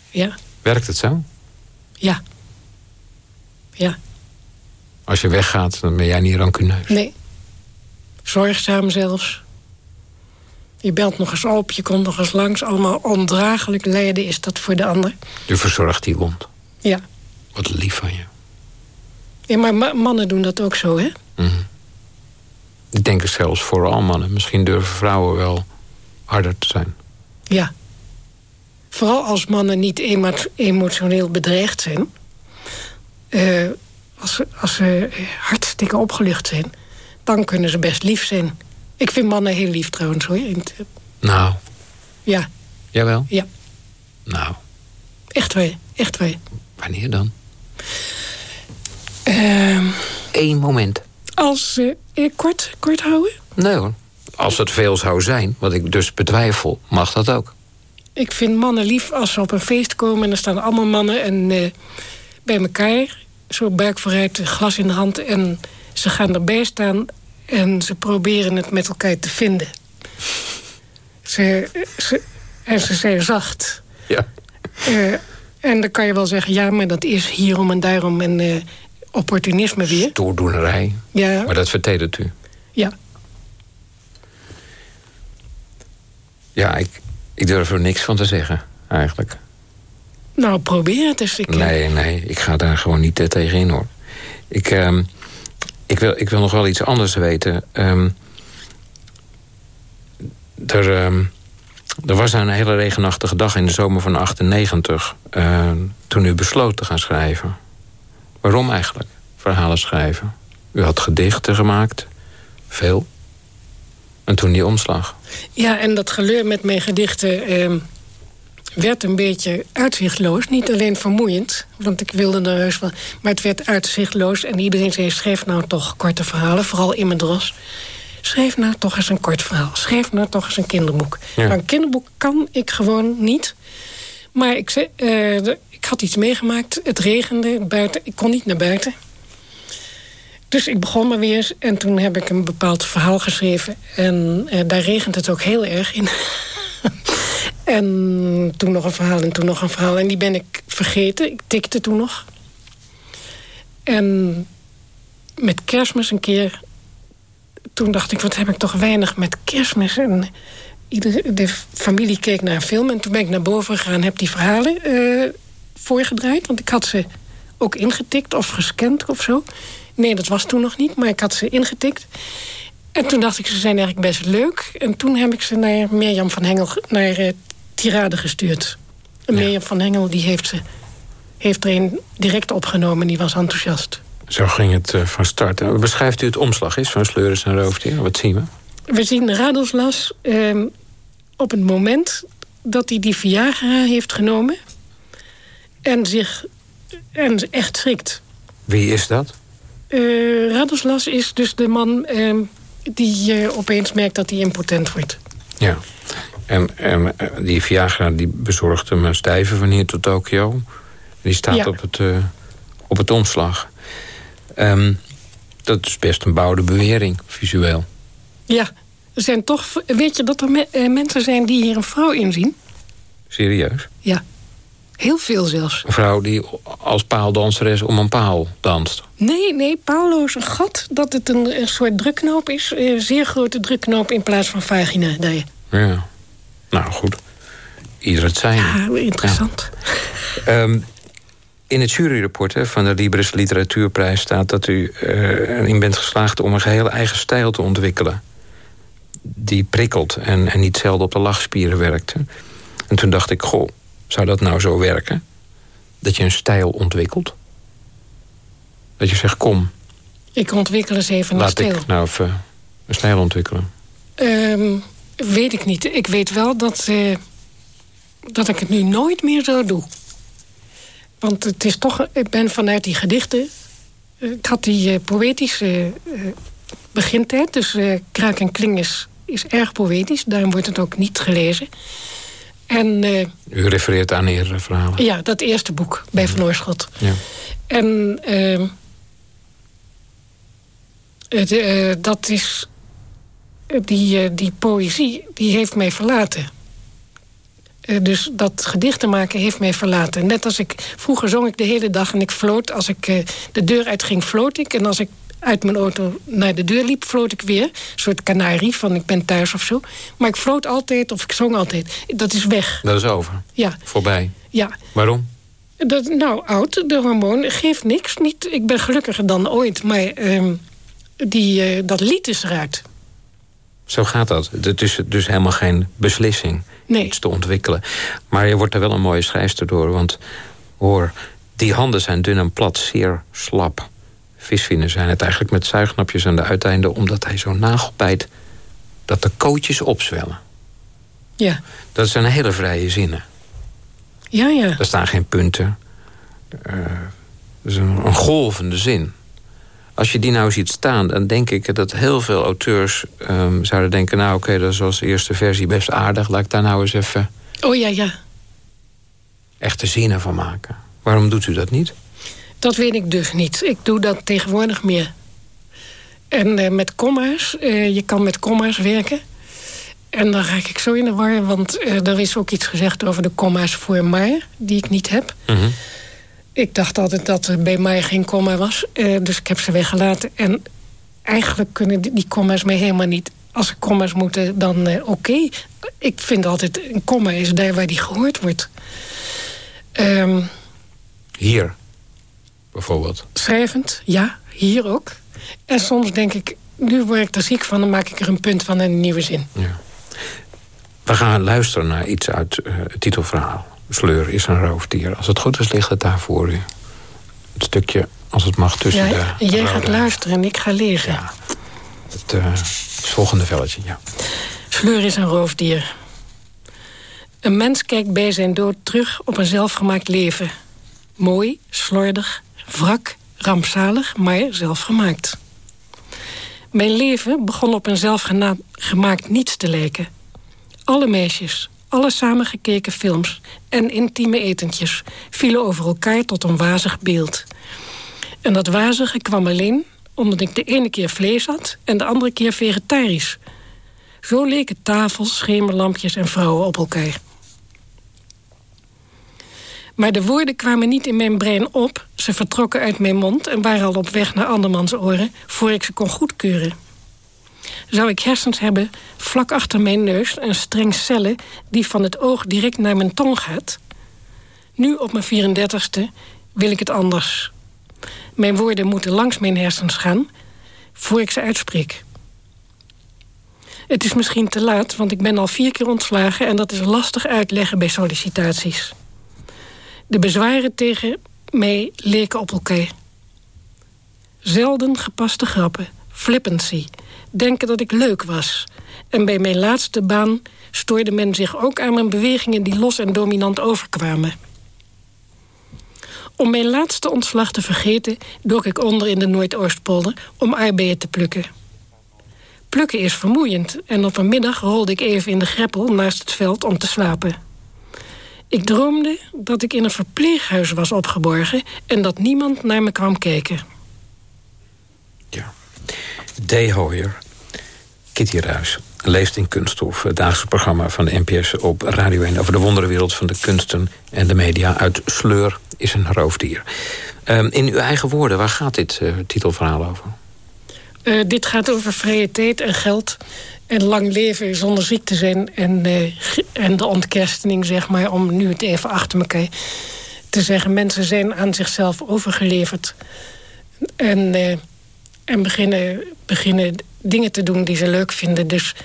Ja. Werkt het zo? Ja. Ja. Als je weggaat, dan ben jij niet rancuneus. Nee. Zorgzaam zelfs. Je belt nog eens op, je komt nog eens langs. Allemaal ondraaglijk lijden is dat voor de ander. U verzorgt die wond. Ja. Wat lief van je. Ja, maar ma mannen doen dat ook zo, hè? Mm -hmm. Ik denk het zelfs vooral mannen. Misschien durven vrouwen wel harder te zijn. Ja. Vooral als mannen niet emo emotioneel bedreigd zijn... Uh, als ze, als ze hartstikke opgelucht zijn... dan kunnen ze best lief zijn. Ik vind mannen heel lief trouwens, hoor. Nou. Ja. Jawel? Ja. Nou. Echt waar, echt waar. Wanneer dan? Um, Eén moment. Als uh, kort, kort houden? Nee hoor. Als het veel zou zijn, wat ik dus betwijfel, mag dat ook. Ik vind mannen lief als ze op een feest komen... en er staan allemaal mannen en, uh, bij elkaar zo buik vooruit, glas in de hand... en ze gaan erbij staan En ze proberen het met elkaar te vinden. Ze, ze, en ze zijn zacht. Ja. Uh, en dan kan je wel zeggen, ja, maar dat is hierom en daarom en uh, opportunisme weer. Stoordoenerij. Ja. Maar dat vertedert u. Ja. Ja, ik, ik durf er niks van te zeggen, eigenlijk. Nou, probeer het eens. Ik, nee, nee, ik ga daar gewoon niet tegen in, hoor. Ik, um, ik, wil, ik wil nog wel iets anders weten. Um, er, um, er was een hele regenachtige dag in de zomer van 98... Uh, toen u besloot te gaan schrijven. Waarom eigenlijk? Verhalen schrijven. U had gedichten gemaakt. Veel. En toen die omslag. Ja, en dat geleur met mijn gedichten... Werd een beetje uitzichtloos. Niet alleen vermoeiend, want ik wilde er heus wel... maar het werd uitzichtloos en iedereen zei... schrijf nou toch korte verhalen, vooral in mijn dros. Schrijf nou toch eens een kort verhaal. Schrijf nou toch eens een kinderboek. Ja. Nou, een kinderboek kan ik gewoon niet. Maar ik, zei, uh, ik had iets meegemaakt. Het regende buiten. Ik kon niet naar buiten. Dus ik begon maar weer en toen heb ik een bepaald verhaal geschreven. En uh, daar regent het ook heel erg in. en toen nog een verhaal en toen nog een verhaal. En die ben ik vergeten. Ik tikte toen nog. En met kerstmis een keer... Toen dacht ik, wat heb ik toch weinig met kerstmis. En iedere, de familie keek naar een film. En toen ben ik naar boven gegaan heb die verhalen uh, voorgedraaid. Want ik had ze ook ingetikt of gescand of zo. Nee, dat was toen nog niet, maar ik had ze ingetikt. En toen dacht ik, ze zijn eigenlijk best leuk. En toen heb ik ze naar Mirjam van Hengel, naar uh, Tirade gestuurd. Ja. Mirjam van Hengel die heeft, ze, heeft er een direct opgenomen. Die was enthousiast. Zo ging het uh, van start. Beschrijft u het omslag eens van Sleuris en Roofdier? Wat zien we? We zien Radelslas uh, op het moment dat hij die Viagra heeft genomen... en zich en echt schrikt. Wie is dat? Uh, Radoslas is dus de man uh, die opeens merkt dat hij impotent wordt. Ja, en, en die Viagra die bezorgt hem een stijve van hier tot Tokio. Die staat ja. op, het, op het omslag. Um, dat is best een bouwde bewering, visueel. Ja, er zijn toch... Weet je dat er me mensen zijn die hier een vrouw inzien? Serieus? Ja. Heel veel zelfs. Een vrouw die als paaldanseres om een paal danst? Nee, nee, paalloos een gat. Dat het een, een soort drukknoop is. Een zeer grote drukknoop in plaats van vagina. Nee. Ja, nou goed. Ieder het zijn. Ja, interessant. Ja. um, in het juryrapport hè, van de Libris Literatuurprijs staat dat u uh, erin bent geslaagd om een geheel eigen stijl te ontwikkelen. Die prikkelt en, en niet zelden op de lachspieren werkt. En toen dacht ik, goh, zou dat nou zo werken? Dat je een stijl ontwikkelt? Dat je zegt, kom. Ik ontwikkel eens even laat een stijl. ik nou even een stijl ontwikkelen. Um, weet ik niet. Ik weet wel dat, uh, dat ik het nu nooit meer zo doe. Want het is toch... Ik ben vanuit die gedichten... Ik had die uh, poëtische uh, begintijd. Dus Kraak en Kling is, is erg poëtisch. Daarom wordt het ook niet gelezen. En, U refereert aan eerdere verhalen. Ja, dat eerste boek bij Van Oorschot. Ja. En het, uh, dat is... Die, die poëzie, die heeft mij verlaten. dus dat gedichten maken heeft mij verlaten. Net als ik... Vroeger zong ik de hele dag en ik floot. Als ik de deur uitging, floot ik. En als ik uit mijn auto naar de deur liep, floot ik weer. Een soort kanarie van ik ben thuis of zo. Maar ik floot altijd of ik zong altijd. Dat is weg. Dat is over? Ja. Voorbij? Ja. Waarom? Dat, nou, oud, de hormoon geeft niks. Niet, ik ben gelukkiger dan ooit, maar um, die, uh, dat lied is eruit. Zo gaat dat. Het is dus helemaal geen beslissing nee. iets te ontwikkelen. Maar je wordt er wel een mooie schrijfster door. Want hoor, die handen zijn dun en plat, zeer slap visvinnen zijn het eigenlijk met zuignapjes aan de uiteinden... omdat hij zo nagelbijt dat de kootjes opzwellen. Ja. Dat zijn hele vrije zinnen. Ja, ja. Er staan geen punten. Uh, dat is een, een, golvende zin. Als je die nou ziet staan, dan denk ik dat heel veel auteurs um, zouden denken... nou oké, okay, dat is als eerste versie best aardig. Laat ik daar nou eens even... Oh ja, ja. Echte zinnen van maken. Waarom doet u dat niet? Dat weet ik dus niet. Ik doe dat tegenwoordig meer. En met komma's, je kan met komma's werken. En dan raak ik zo in de war, want er is ook iets gezegd over de komma's voor maar, die ik niet heb. Mhm. Ik dacht altijd dat er bij mij geen komma was, dus ik heb ze weggelaten. En eigenlijk kunnen die komma's mij helemaal niet als er komma's moeten, dan oké. Ik vind altijd, een komma is daar waar die gehoord wordt. Um, hier, bijvoorbeeld? Schrijvend, ja. Hier ook. En soms denk ik, nu word ik er ziek van... dan maak ik er een punt van en een nieuwe zin. Ja. We gaan luisteren naar iets uit uh, het titelverhaal. Sleur is een roofdier. Als het goed is, ligt het daar voor u. Het stukje, als het mag, tussen ja, de... Jij gaat luisteren en ik ga lezen. Ja. Het, uh, het volgende velletje, ja. Sleur is een roofdier. Een mens kijkt bij zijn dood terug op een zelfgemaakt leven. Mooi, slordig, wrak, rampzalig, maar zelfgemaakt. Mijn leven begon op een zelfgemaakt niets te lijken. Alle meisjes, alle samengekeken films en intieme etentjes... vielen over elkaar tot een wazig beeld. En dat wazige kwam alleen omdat ik de ene keer vlees had... en de andere keer vegetarisch. Zo leken tafels, schemerlampjes en vrouwen op elkaar. Maar de woorden kwamen niet in mijn brein op. Ze vertrokken uit mijn mond en waren al op weg naar andermans oren... voor ik ze kon goedkeuren. Zou ik hersens hebben vlak achter mijn neus... een streng cellen die van het oog direct naar mijn tong gaat? Nu op mijn 34ste wil ik het anders. Mijn woorden moeten langs mijn hersens gaan... voor ik ze uitspreek. Het is misschien te laat, want ik ben al vier keer ontslagen... en dat is lastig uitleggen bij sollicitaties. De bezwaren tegen mij leken op elkaar. Zelden gepaste grappen, flippancy, denken dat ik leuk was. En bij mijn laatste baan stoorde men zich ook aan mijn bewegingen... die los en dominant overkwamen. Om mijn laatste ontslag te vergeten... dook ik onder in de Noordoostpolder om aardbeien te plukken. Plukken is vermoeiend en op een middag rolde ik even in de greppel naast het veld om te slapen. Ik droomde dat ik in een verpleeghuis was opgeborgen... en dat niemand naar me kwam kijken. Ja. D. Hoyer, Kitty Ruis, leest in Kunststof... het dagelijkse programma van de NPS op Radio 1... over de wonderenwereld van de kunsten en de media... uit Sleur is een roofdier. Um, in uw eigen woorden, waar gaat dit uh, titelverhaal over? Uh, dit gaat over vrije en geld en lang leven zonder ziek te zijn. En, uh, en de ontkerstening, zeg maar, om nu het even achter elkaar te zeggen. Mensen zijn aan zichzelf overgeleverd. En, en beginnen, beginnen dingen te doen die ze leuk vinden. Dus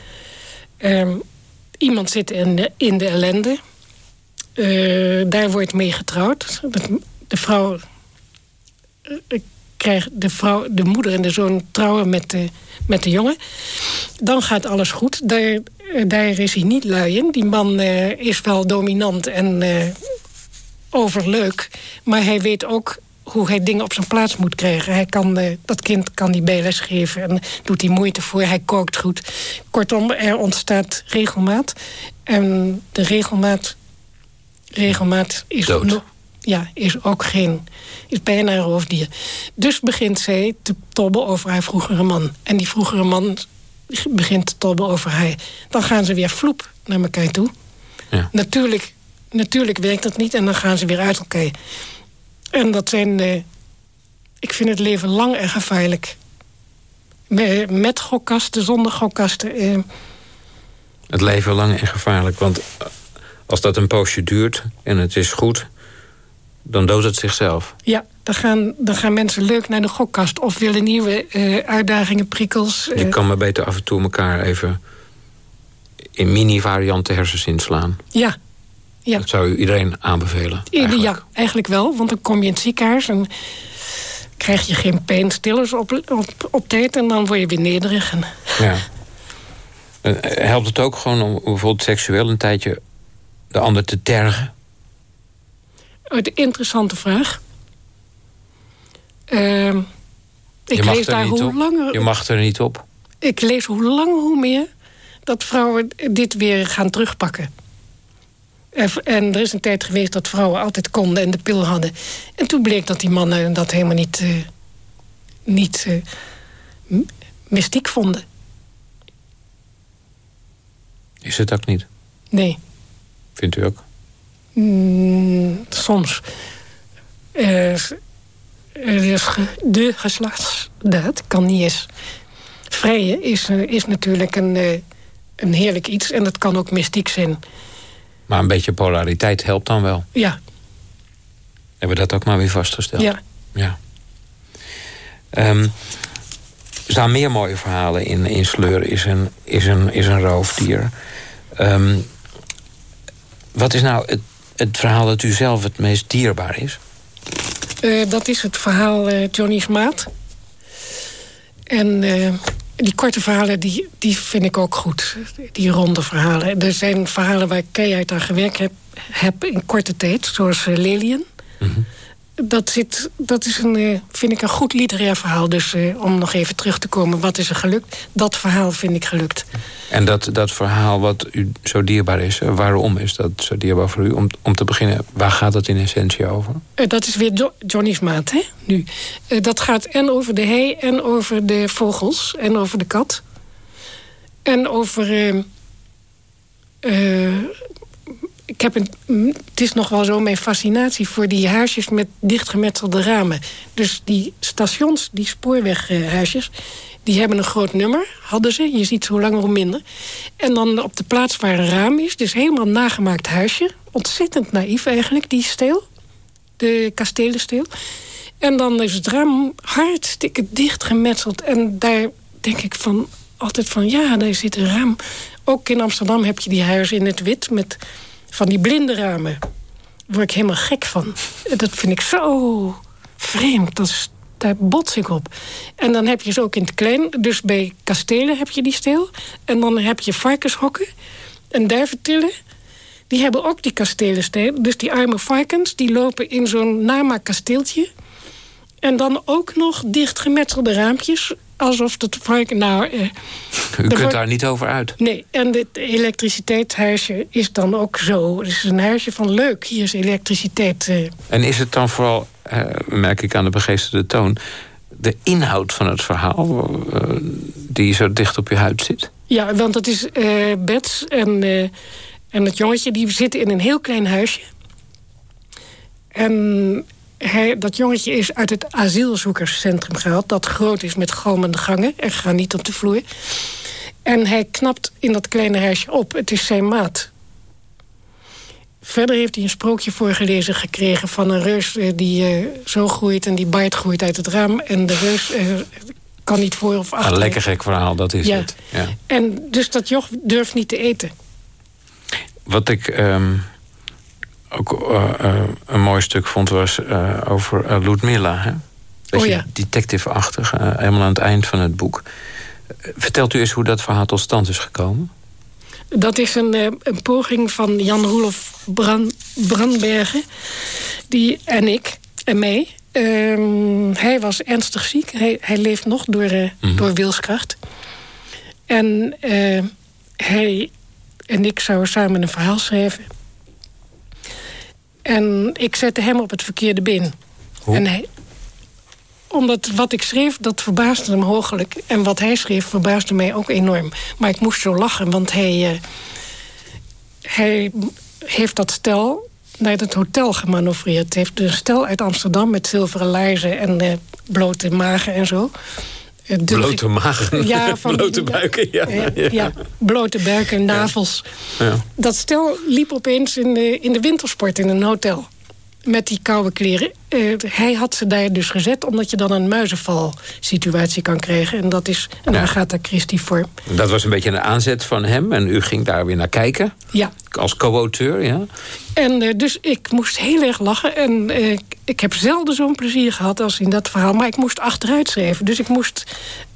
um, iemand zit in de, in de ellende. Uh, daar wordt mee getrouwd. De vrouw krijgt de, vrouw, de moeder en de zoon trouwen met de, met de jongen. Dan gaat alles goed. Daar, daar is hij niet lui in. Die man is wel dominant en overleuk. Maar hij weet ook hoe hij dingen op zijn plaats moet krijgen. Hij kan, uh, dat kind kan hij bijles geven en doet hij moeite voor. Hij kookt goed. Kortom, er ontstaat regelmaat. En de regelmaat, regelmaat is Dood ja, is ook geen, is bijna een roofdier. Dus begint zij te tobben over haar vroegere man. En die vroegere man begint te tobben over haar. Dan gaan ze weer vloep naar elkaar toe. Ja. Natuurlijk, natuurlijk werkt dat niet en dan gaan ze weer uit elkaar. En dat zijn... Uh, ik vind het leven lang en gevaarlijk. Met gokkasten, zonder gokkasten. Uh. Het leven lang en gevaarlijk, want als dat een poosje duurt en het is goed dan doodt het zichzelf. Ja, dan gaan, dan gaan mensen leuk naar de gokkast... of willen nieuwe uh, uitdagingen, prikkels. Je kan maar beter af en toe elkaar even... in mini-varianten hersens inslaan. Ja. Ja. Dat zou u iedereen aanbevelen? Eigenlijk. Ja, eigenlijk wel. Want dan kom je in het ziekenhuis... en krijg je geen pijnstillers op, op, op tijd... en dan word je weer nederig. En... Ja. helpt het ook gewoon om bijvoorbeeld seksueel een tijdje... de ander te tergen? Een interessante vraag. Uh, ik lees daar hoe op. langer... Je mag er niet op. Ik lees hoe langer hoe meer dat vrouwen dit weer gaan terugpakken. En er is een tijd geweest dat vrouwen altijd konden en de pil hadden. En toen bleek dat die mannen dat helemaal niet... Uh, niet uh, mystiek vonden. Is het ook niet? Nee. Vindt u ook? Mm, soms. Uh, dus de geslachtsdaad kan niet eens. Vrije is, is natuurlijk een, een heerlijk iets en dat kan ook mystiek zijn. Maar een beetje polariteit helpt dan wel? Ja. Hebben we dat ook maar weer vastgesteld? Ja. ja. Um, er staan meer mooie verhalen in. In Sleur is een, is een, is een roofdier. Um, wat is nou het, het verhaal dat u zelf het meest dierbaar is? Uh, dat is het verhaal uh, Johnny's Maat. En uh, die korte verhalen, die, die vind ik ook goed. Die ronde verhalen. Er zijn verhalen waar ik keihard aan gewerkt heb, in korte tijd. Zoals Lilian. Mm -hmm dat, zit, dat is een, eh, vind ik een goed literair verhaal. Dus uh, om nog even terug te komen, wat is er gelukt? Dat verhaal vind ik gelukt. En dat, dat verhaal wat u zo dierbaar is, eh, waarom is dat zo dierbaar voor u? Om, om te beginnen, waar gaat het in essentie over? Uh, dat is weer jo Johnny's maat, hè, nu. dat gaat en over de hei, en over de vogels, en over de kat. En over ik heb een, het is nog wel zo mijn fascinatie voor die huisjes met dichtgemetselde ramen. Dus die stations, die spoorweghuisjes, die hebben een groot nummer, hadden ze. Je ziet hoe langer hoe minder. En dan op de plaats waar een raam is, dus helemaal nagemaakt huisje. Ontzettend naïef eigenlijk, die steel. De kastelensteel. En dan is het raam hartstikke dicht gemetseld. En daar denk ik van, altijd van, ja, daar zit een raam. Ook in Amsterdam heb je die huizen in het wit met van die blinde ramen. Word ik helemaal gek van. Dat vind ik zo vreemd. Dat daar bots ik op. En dan heb je ze ook in het klein. Dus bij kastelen heb je die steel. En dan heb je varkenshokken. En duiventillen. Die hebben ook die kastelenstijl. Dus die arme varkens die lopen in zo'n namaakkasteeltje. En dan ook nog dicht gemetselde raampjes alsof varken... Nou, eh, U kunt daar niet over uit. Nee, en het elektriciteitshuisje is dan ook zo. Het is een huisje van leuk, hier is elektriciteit. Eh. En is het dan vooral, eh, merk ik aan de begeesterde toon... de inhoud van het verhaal uh, die zo dicht op je huid zit? Ja, want dat is uh, Bets en, en het jongetje... die zitten in een heel klein huisje. En hij, dat jongetje is uit het asielzoekerscentrum gehaald... dat groot is met galmende gangen en gaat niet op de vloer. En hij knapt in dat kleine huisje op. Het is zijn maat. Verder heeft hij een sprookje voorgelezen gekregen... van een reus eh, die uh, zo groeit en die baard groeit uit het raam... en de reus uh, kan niet voor of achter. Een lekker gek verhaal, dat is het. Ja. En dus dat joch durft niet te eten. Wat ik... Um ook uh, uh, een mooi stuk vond was uh, over Ludmilla. Hè? oh, ja. detective-achtig, helemaal aan het eind van het boek. Vertelt u eens hoe dat verhaal tot stand is gekomen? Dat is een, een poging van Jan-Roelof Brand, Brandbergen die, en ik en mij. Ehm, hij was ernstig ziek. Hij, hij leeft nog door, mm -hmm. door wilskracht. En hij en ik zouden samen een verhaal schrijven en ik zette hem op het verkeerde been. En hij, omdat wat ik schreef, dat verbaasde hem hoogelijk. En wat hij schreef, verbaasde mij ook enorm. Maar ik moest zo lachen, want hij... Uh, hij heeft dat stel naar het hotel gemanoeuvreerd. heeft een stel uit Amsterdam met zilveren lijzen en uh, blote magen en zo. Blote magen? Ja, van blote buiken, ja. ja. ja. blote buiken, navels. Ja. Dat stel liep opeens in de, in de wintersport in een hotel met die koude kleren. Uh, hij had ze daar dus gezet omdat je dan een muizenval situatie kan krijgen. En dat is een ja. Agatha Christie vorm. Dat was een beetje een aanzet van hem en u ging daar weer naar kijken. Ja. Als co-auteur, ja. En uh, dus ik moest heel erg lachen. En uh, ik heb zelden zo'n plezier gehad als in dat verhaal. Maar ik moest achteruit schrijven. Dus ik moest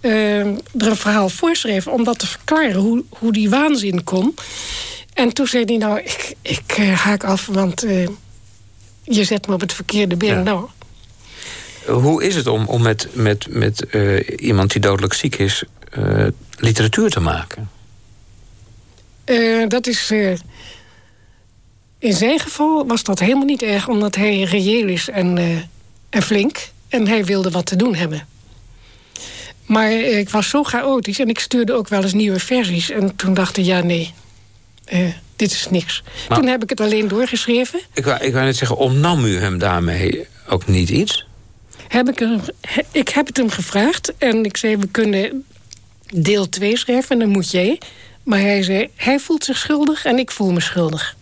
er een verhaal voorschrijven om dat te verklaren hoe, hoe die waanzin kon. En toen zei hij nou, ik, ik haak af, want je zet me op het verkeerde been. Nou. Hoe is het om, om met, met, met uh, iemand die dodelijk ziek is... Uh, literatuur te maken? Uh, dat is... in zijn geval was dat helemaal niet erg... omdat hij reëel is en, en flink. En hij wilde wat te doen hebben. Maar ik was zo chaotisch en ik stuurde ook wel eens nieuwe versies. En toen dacht ik, ja, nee, dit is niks. toen heb ik het alleen doorgeschreven. Ik wou, ik wou net zeggen, omnam u hem daarmee ook niet iets? Heb ik, hem, ik heb het hem gevraagd en ik zei, we kunnen deel 2 schrijven en dan moet jij. Maar hij zei, hij voelt zich schuldig en ik voel me schuldig.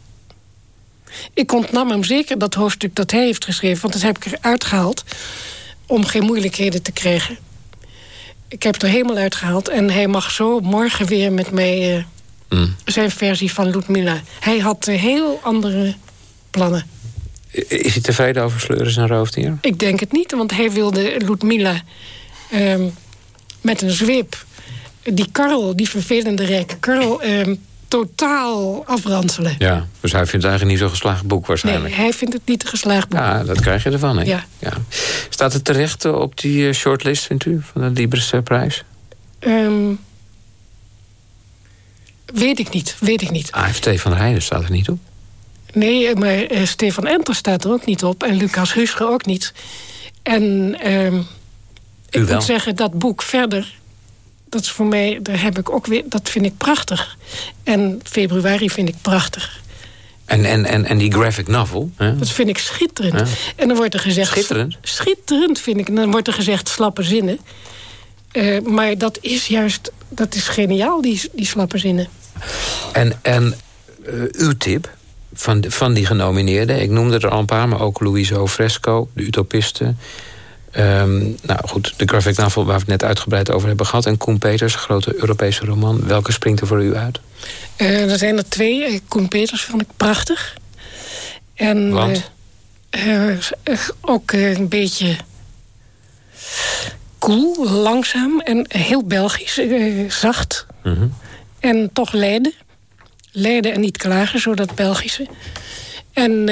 Ik ontnam hem zeker dat hoofdstuk dat hij heeft geschreven... want dat heb ik eruit gehaald om geen moeilijkheden te krijgen. Ik heb het er helemaal uitgehaald en hij mag zo morgen weer met mij... Uh, zijn versie van Ludmilla. Hij had uh, heel andere plannen. Is hij tevreden over Sleuris en Roofdier? Ik denk het niet, want hij wilde Ludmilla um, met een zweep die Karl, die vervelende rijke Karl... Ehm, totaal afranselen. Ja, dus hij vindt het eigenlijk niet zo'n geslaagd boek waarschijnlijk. Nee, hij vindt het niet een geslaagd boek. Ja, dat krijg je ervan, hè? Ja. ja. Staat het terecht eh, op die eh, shortlist, vindt u, van de Libris-prijs? Um, weet ik niet, weet ik niet. AFT van Rijden staat er niet op. Nee, maar uh, Stefan Enter staat er ook niet op. En Lucas Husge ook niet. En um, ik moet zeggen, dat boek verder dat is voor mij, daar heb ik ook weer, dat vind ik prachtig. En februari vind ik prachtig. En, en, en, en die graphic novel? Hè? Dat vind ik schitterend. En dan wordt er gezegd... Schitterend? Schitterend vind ik. En dan wordt er gezegd slappe zinnen. Uh, maar dat is juist, dat is geniaal, die, die slappe zinnen. En, en uh, uw tip van, van die genomineerden... ik noemde er al een paar, maar ook Louise Fresco, de utopisten... Um, nou goed, de graphic novel waar we het net uitgebreid over hebben gehad... en Koen Peters, een grote Europese roman. Welke springt er voor u uit? Uh, er zijn er twee. Eh, Koen Peters vond ik prachtig. En, Want? Uh, ook een beetje cool, langzaam en heel Belgisch, zacht. Mm -hmm. En toch leiden. Leiden en niet klagen, zo dat Belgische. En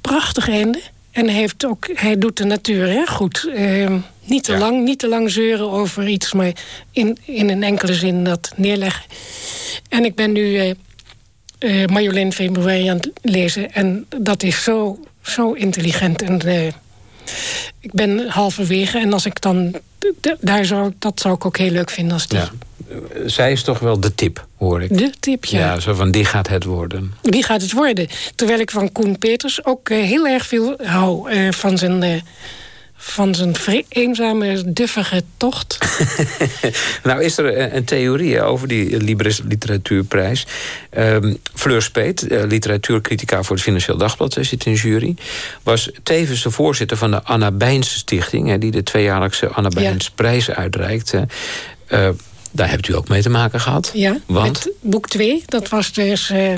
prachtig einde. En hij, heeft ook, hij doet de natuur hè, goed. Uh, niet, te Ja. lang, niet te lang zeuren over iets, maar in, in een enkele zin dat neerleggen. En ik ben nu eh eh, Marjolein Februari aan het lezen. En dat is zo, zo intelligent. En eh, ik ben halverwege. En als ik dan... Daar zou, dat zou ik ook heel leuk vinden als die... Ja. Zij is toch wel de tip, hoor ik. De tip, ja. Ja, zo van, die gaat het worden. Wie gaat het worden? Terwijl ik van Koen Peters ook eh, heel erg veel hou eh, van zijn... eh, van zijn eenzame, duffige tocht. Nou is er een, een theorie over die Libris Literatuurprijs. Ehm Fleur Speet, eh, literatuurcritica voor het Financieel Dagblad... eh, zit in de jury, was tevens de voorzitter van de Anna Bijns Stichting... hè, die de tweejaarlijkse Anna Bijns prijs uitreikt. hè. Eh, daar hebt u ook mee te maken gehad. Ja, Want? boek 2. Dat was dus eh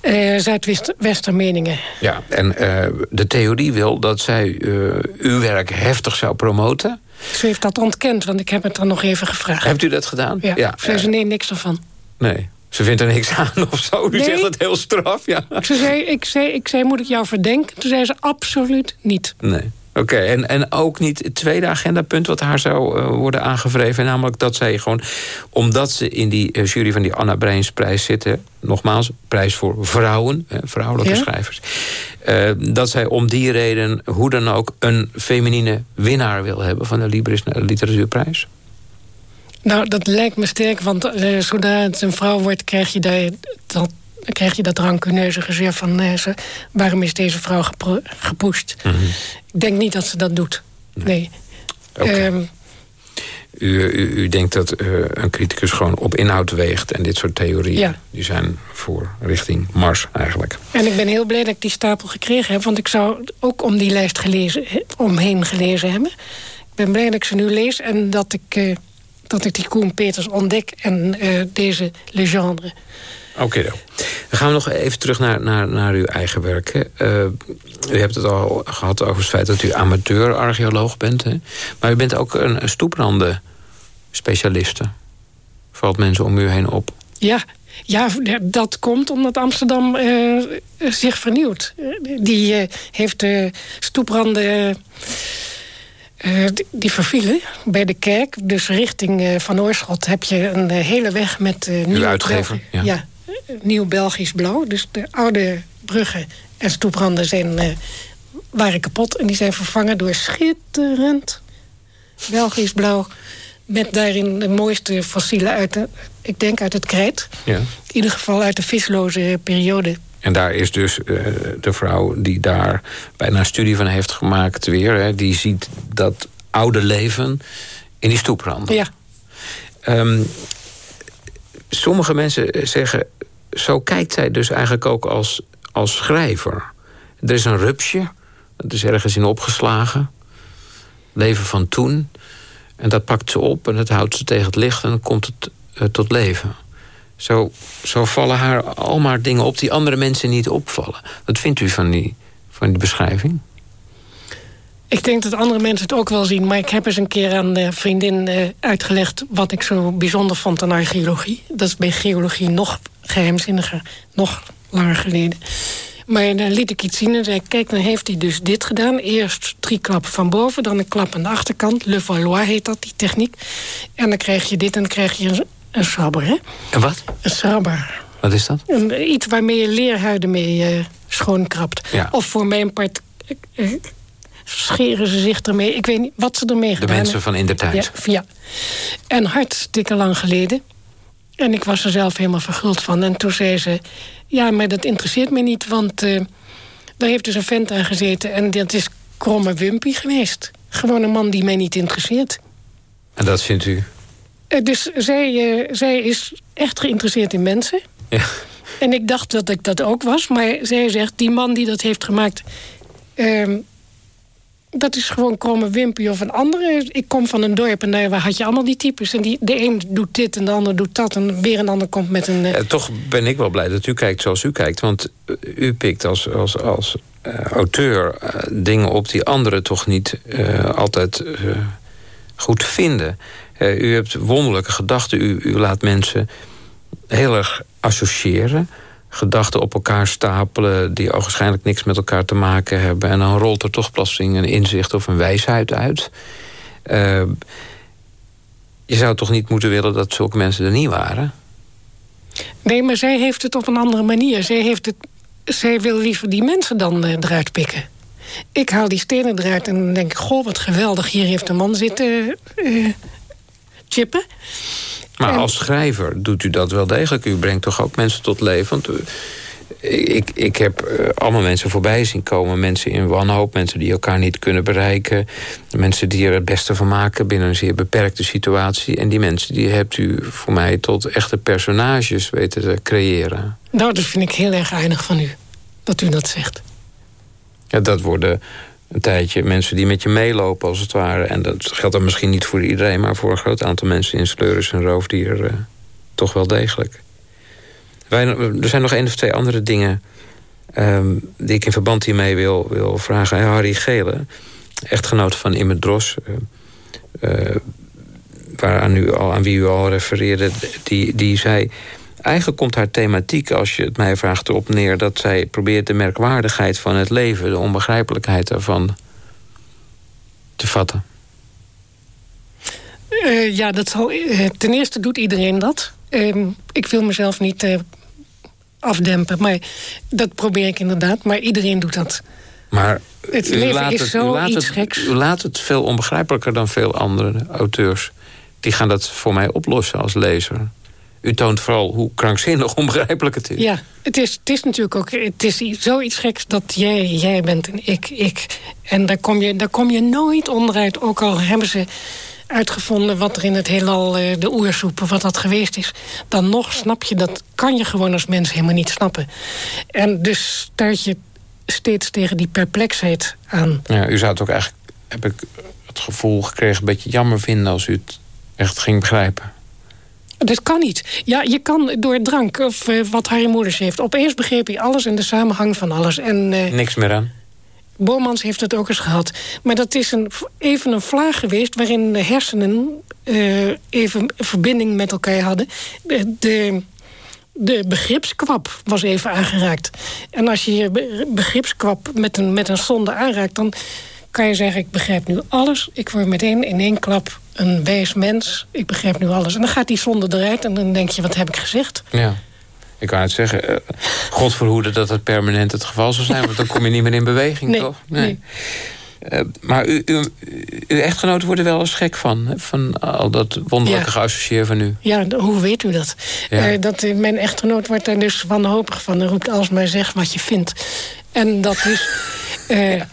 eh, Zuidwestermeningen. Ja, en eh, de theorie wil dat zij eh, uw werk heftig zou promoten. Ze heeft dat ontkend, want ik heb het dan nog even gevraagd. Hebt u dat gedaan? Ja, zei ze nee, niks ervan. Nee, ze vindt er niks aan of zo. U Nee. zegt het heel straf, ja. Ze zei, ik, zei, ik zei, moet ik jou verdenken? Toen zei ze, absoluut niet. Nee. Oké, en, en ook niet het tweede agendapunt wat haar zou eh, worden aangevreven. Namelijk dat zij gewoon, omdat ze in die eh, jury van die Anna Breinsprijs zitten... nogmaals, prijs voor vrouwen, eh, vrouwelijke Ja. schrijvers... eh, dat zij om die reden hoe dan ook een feminine winnaar wil hebben... van de Libris Literatuurprijs. Nou, dat lijkt me sterk, want zodra het een vrouw wordt... krijg je, daar, dat, krijg je dat rancuneuze gezeur van... ze, waarom is deze vrouw gepusht? Ik denk niet dat ze dat doet. Nee. Oké. Ehm, U, u, u denkt dat eh, een criticus gewoon op inhoud weegt... en dit soort theorieën Ja. die zijn voor richting Mars eigenlijk. En ik ben heel blij dat ik die stapel gekregen heb. Want ik zou ook om die lijst gelezen, he- omheen gelezen hebben. Ik ben blij dat ik ze nu lees en dat ik, eh, dat ik die Koen Peters ontdek. En deze Legendre. Oké, dan. Dan gaan we nog even terug naar, naar, naar uw eigen werk. Eh, u hebt het al gehad over het feit dat u amateur-archeoloog bent. Hè? Maar u bent ook een, stoepranden-specialiste. Valt mensen om u heen op. Ja, ja, dat komt omdat Amsterdam eh, zich vernieuwt. Die eh, heeft de stoepranden... die- vervielen bij de kerk. Dus richting Van Oorschot heb je een hele weg met... eh, nieuw uitgever, Belgi- ja. Eh, nieuw Belgisch blauw. Dus de oude bruggen en stoepranden zijn, eh, waren kapot. En die zijn vervangen door schitterend Belgisch blauw. Met daarin de mooiste fossielen uit, de, ik denk uit het krijt. Ja. In ieder geval uit de visloze periode. En daar is dus uh, de vrouw die daar bijna een studie van heeft gemaakt weer... Hè, die ziet dat oude leven in die stoepranden. Ja. Um, sommige mensen zeggen... zo kijkt zij dus eigenlijk ook als, als schrijver. Er is een rupsje, dat is ergens in opgeslagen. Leven van toen. En dat pakt ze op en het houdt ze tegen het licht... en dan komt het uh, tot leven. Zo, zo vallen haar allemaal dingen op die andere mensen niet opvallen. Wat vindt u van die, van die beschrijving? Ik denk dat andere mensen het ook wel zien. Maar ik heb eens een keer aan de vriendin uh, uitgelegd... wat ik zo bijzonder vond aan archeologie. Dat is bij geologie nog geheimzinniger. Nog langer geleden. Maar dan liet ik iets zien en zei... kijk, dan heeft hij dus dit gedaan. Eerst drie klappen van boven, dan een klap aan de achterkant. Le Valois heet dat, die techniek. En dan krijg je dit en dan krijg je een, een sabber, hè? Een wat? Een sabber. Wat is dat? Een, iets waarmee je leerhuiden mee uh, schoonkrabt. Ja. Of voor mijn part... Scheren ze zich ermee. Ik weet niet wat ze ermee gedaan De mensen van in de tijd. Ja, ja. En hartstikke lang geleden. En ik was er zelf helemaal verguld van. En toen zei ze... Ja, maar dat interesseert me niet, want... Uh, daar heeft dus een vent aan gezeten en dat is kromme wimpy geweest. Gewoon een man die mij niet interesseert. En dat vindt u? Uh, dus zij, uh, zij is echt geïnteresseerd in mensen. Ja. En ik dacht dat ik dat ook was. Maar zij zegt, die man die dat heeft gemaakt... Ehm, dat is gewoon kromme wimpy of een andere. Ik kom van een dorp en daar had je allemaal die types. En die, de een doet dit en de ander doet dat. En weer een ander komt met een... Uh... toch ben ik wel blij dat u kijkt zoals u kijkt. Want u pikt als, als, als uh, auteur uh, dingen op die anderen toch niet altijd goed vinden. u hebt wonderlijke gedachten. U, u laat mensen heel erg associëren gedachten op elkaar stapelen... die waarschijnlijk niks met elkaar te maken hebben. En dan rolt er toch plotseling een inzicht of een wijsheid uit. Uh, je zou toch niet moeten willen dat zulke mensen er niet waren? Nee, maar zij heeft het op een andere manier. Zij, heeft het, zij wil liever die mensen dan uh, eruit pikken. Ik haal die stenen eruit en denk ik... goh, wat geweldig, hier heeft een man zitten uh, chippen... Maar als schrijver doet u dat wel degelijk. U brengt toch ook mensen tot leven. Want ik, ik heb uh, allemaal mensen voorbij zien komen. Mensen in wanhoop, mensen die elkaar niet kunnen bereiken. Mensen die er het beste van maken binnen een zeer beperkte situatie. En die mensen die hebt u voor mij tot echte personages weten te creëren. Nou, dat vind ik heel erg aardig van u. Dat u dat zegt. Ja, dat worden een tijdje mensen die met je meelopen als het ware. En dat geldt dan misschien niet voor iedereen... maar voor een groot aantal mensen in Sleuris en Roofdier uh, toch wel degelijk. Wij, er zijn nog één of twee andere dingen... Um, die ik in verband hiermee wil, wil vragen. Harry Gele, echtgenoot van Imme Dros... Uh, aan, u al, aan wie u al refereerde... die, die zei... Eigenlijk komt haar thematiek, als je het mij vraagt, erop neer... dat zij probeert de merkwaardigheid van het leven... de onbegrijpelijkheid daarvan te vatten. Uh, ja, dat zal, uh, ten eerste doet iedereen dat. Uh, ik wil mezelf niet eh, afdempen, maar dat probeer ik inderdaad. Maar iedereen doet dat. Maar het leven laat is het, zo laat iets het, geks. U laat het veel onbegrijpelijker dan veel andere auteurs. Die gaan dat voor mij oplossen als lezer u toont vooral hoe krankzinnig onbegrijpelijk het is. Ja, het is, het is natuurlijk ook het is zoiets geks dat jij, jij bent en ik, ik. En daar kom, je, daar kom je nooit onderuit. Ook al hebben ze uitgevonden wat er in het heelal uh, de oersoep, wat dat geweest is. Dan nog snap je, dat kan je gewoon als mens helemaal niet snappen. En dus stuit je steeds tegen die perplexheid aan. Ja, u zou het ook eigenlijk, heb ik het gevoel gekregen... een beetje jammer vinden als u het echt ging begrijpen. Dat kan niet. Ja, je kan door drank, of uh, wat Harry Moeders heeft... opeens begreep hij alles en de samenhang van alles. En, uh, Niks meer aan? Bormans heeft het ook eens gehad. Maar dat is een, even een vlaag geweest... waarin de hersenen uh, even verbinding met elkaar hadden. De, de, de begripskwap was even aangeraakt. En als je je begripskwap met een, met een zonde aanraakt... dan kan je zeggen, ik begrijp nu alles. Ik word meteen in één klap een wijs mens. Ik begrijp nu alles. En dan gaat die zonde eruit en dan denk je, wat heb ik gezegd? Ja. Ik kan het zeggen, uh, God verhoede dat het permanent het geval zou zijn... want dan kom je niet meer in beweging, nee, toch? Nee. Uh, maar u, u, uw echtgenoot wordt er wel eens gek van. Hè? Van al dat wonderlijke ja. geassocieer van u. Ja, hoe weet u dat? Ja. Uh, dat mijn echtgenoot wordt daar dus wanhopig van. Dan roept alsmaar zeg wat je vindt. En dat is...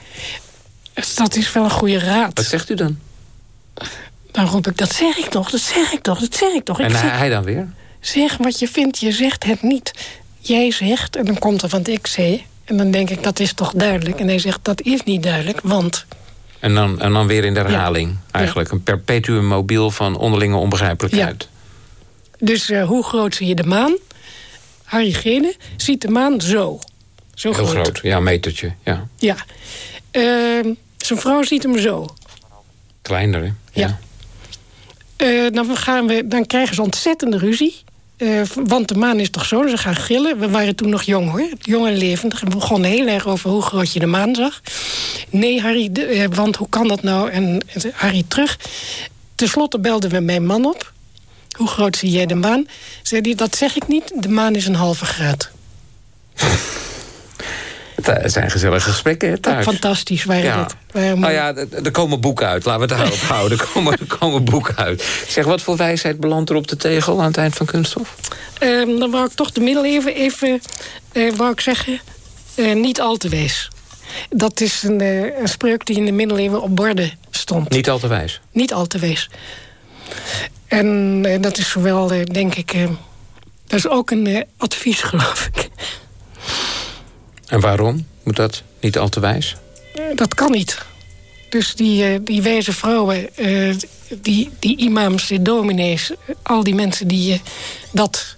Dat is wel een goede raad. Wat zegt u dan? Dan roep ik, dat zeg ik toch, dat zeg ik toch, dat zeg ik toch. Ik en zeg, hij dan weer? Zeg wat je vindt, je zegt het niet. Jij zegt, en dan komt er van ik zei... en dan denk ik, dat is toch duidelijk. En hij zegt, dat is niet duidelijk, want... En dan, en dan weer in de herhaling, ja. eigenlijk. Ja. Een perpetuum mobiel van onderlinge onbegrijpelijkheid. Ja. Dus uh, hoe groot zie je de maan? Harry Gene ziet de maan zo. Zo Heel groot. groot, ja, metertje, ja. Ja. Uh, zijn vrouw ziet hem zo. Kleiner, hè? Ja. Dan, gaan we, dan krijgen ze ontzettende ruzie. Uh, want de maan is toch zo, ze gaan gillen. We waren toen nog jong hoor, jong en levendig. We begonnen heel erg over hoe groot je de maan zag. Nee Harry, de, uh, want hoe kan dat nou? En, en Harry terug. Ten slotte belden we mijn man op. Hoe groot zie jij de maan? Zei hij, dat zeg ik niet, de maan is een halve graad. Het zijn gezellige gesprekken thuis. Fantastisch waren ja. dat. Waren nou ja, er komen boeken uit. Laten we het daarop houden. Er komen, er komen boeken uit. Zeg, wat voor wijsheid belandt er op de tegel aan het eind van Kunststof? Um, dan wou ik toch de middeleeuwen even uh, wou ik zeggen, uh, niet al te wees. Dat is een, uh, een spreuk die in de middeleeuwen op borden stond. Niet al te wijs? Niet al te wees. En dat is zowel, denk ik... dat is ook een advies, geloof ik. En waarom moet dat niet al te wijs? Dat kan niet. Dus die, die wijze vrouwen, die, die imams, die dominees... al die mensen die dat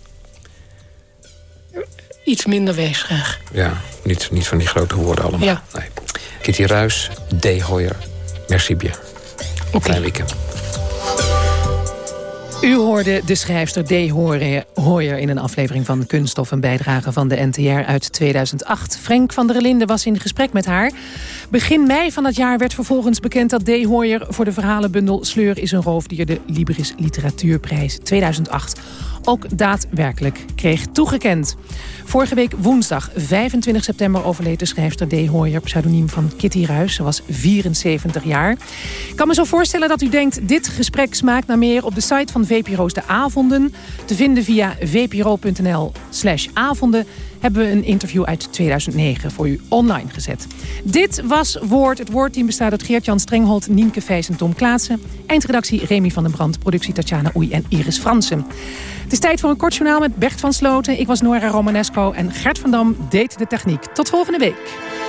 iets minder wees graag. Ja, niet, niet van die grote woorden allemaal. Ja. Nee. Kitty Ruis, D. Hoyer, merci bien. Oké. Fijn weekend. U hoorde de schrijfster D. Hoyer in een aflevering van Kunststof... een bijdrage van de NTR uit 2008. Frank van der Linden was in gesprek met haar. Begin mei van dat jaar werd vervolgens bekend dat D. Hoyer... voor de verhalenbundel Sleur is een roofdier... de Libris Literatuurprijs 2008 ook daadwerkelijk kreeg toegekend. Vorige week woensdag, 25 september, overleed de schrijfster D. Hoyer... pseudoniem van Kitty Ruis. Ze was 74 jaar. Ik kan me zo voorstellen dat u denkt... dit gesprek smaakt naar meer op de site van VPRO's De Avonden. Te vinden via vpro.nl slash avonden hebben we een interview uit 2009 voor u online gezet. Dit was Woord. Het woordteam bestaat uit Geert-Jan Strenghold, Nienke Vijs en Tom Klaatsen. Eindredactie Remy van den Brand, productie Tatjana Oei en Iris Fransen. Het is tijd voor een kort journaal met Bert van Sloten. Ik was Nora Romanesco en Gert van Dam deed de techniek. Tot volgende week.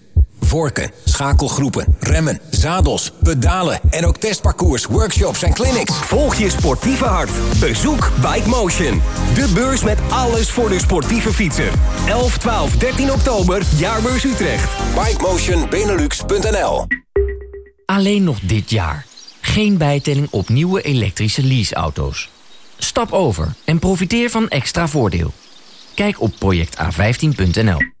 Vorken, schakelgroepen, remmen, zadels, pedalen en ook testparcours, workshops en clinics. Volg je sportieve hart. Bezoek Bike Motion. De beurs met alles voor de sportieve fietser. 11, 12, 13 oktober, Jaarbeurs Utrecht. BikeMotionBenelux.nl Alleen nog dit jaar. Geen bijtelling op nieuwe elektrische leaseauto's. Stap over en profiteer van extra voordeel. Kijk op projecta15.nl.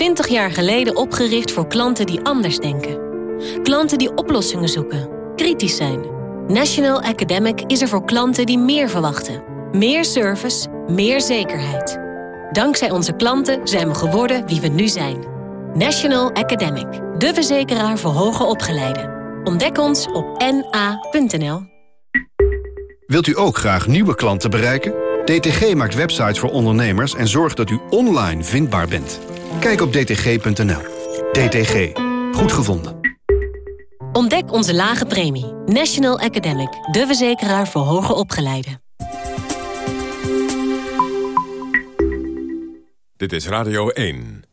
20 jaar geleden opgericht voor klanten die anders denken. Klanten die oplossingen zoeken, kritisch zijn. National Academic is er voor klanten die meer verwachten. Meer service, meer zekerheid. Dankzij onze klanten zijn we geworden wie we nu zijn. National Academic, de verzekeraar voor hoger opgeleiden. Ontdek ons op na.nl. Wilt u ook graag nieuwe klanten bereiken? DTG maakt websites voor ondernemers en zorgt dat u online vindbaar bent. Kijk op dtg.nl. DTG. Goed gevonden. Ontdek onze lage premie. National Academic, de verzekeraar voor hoger opgeleiden. Dit is Radio 1.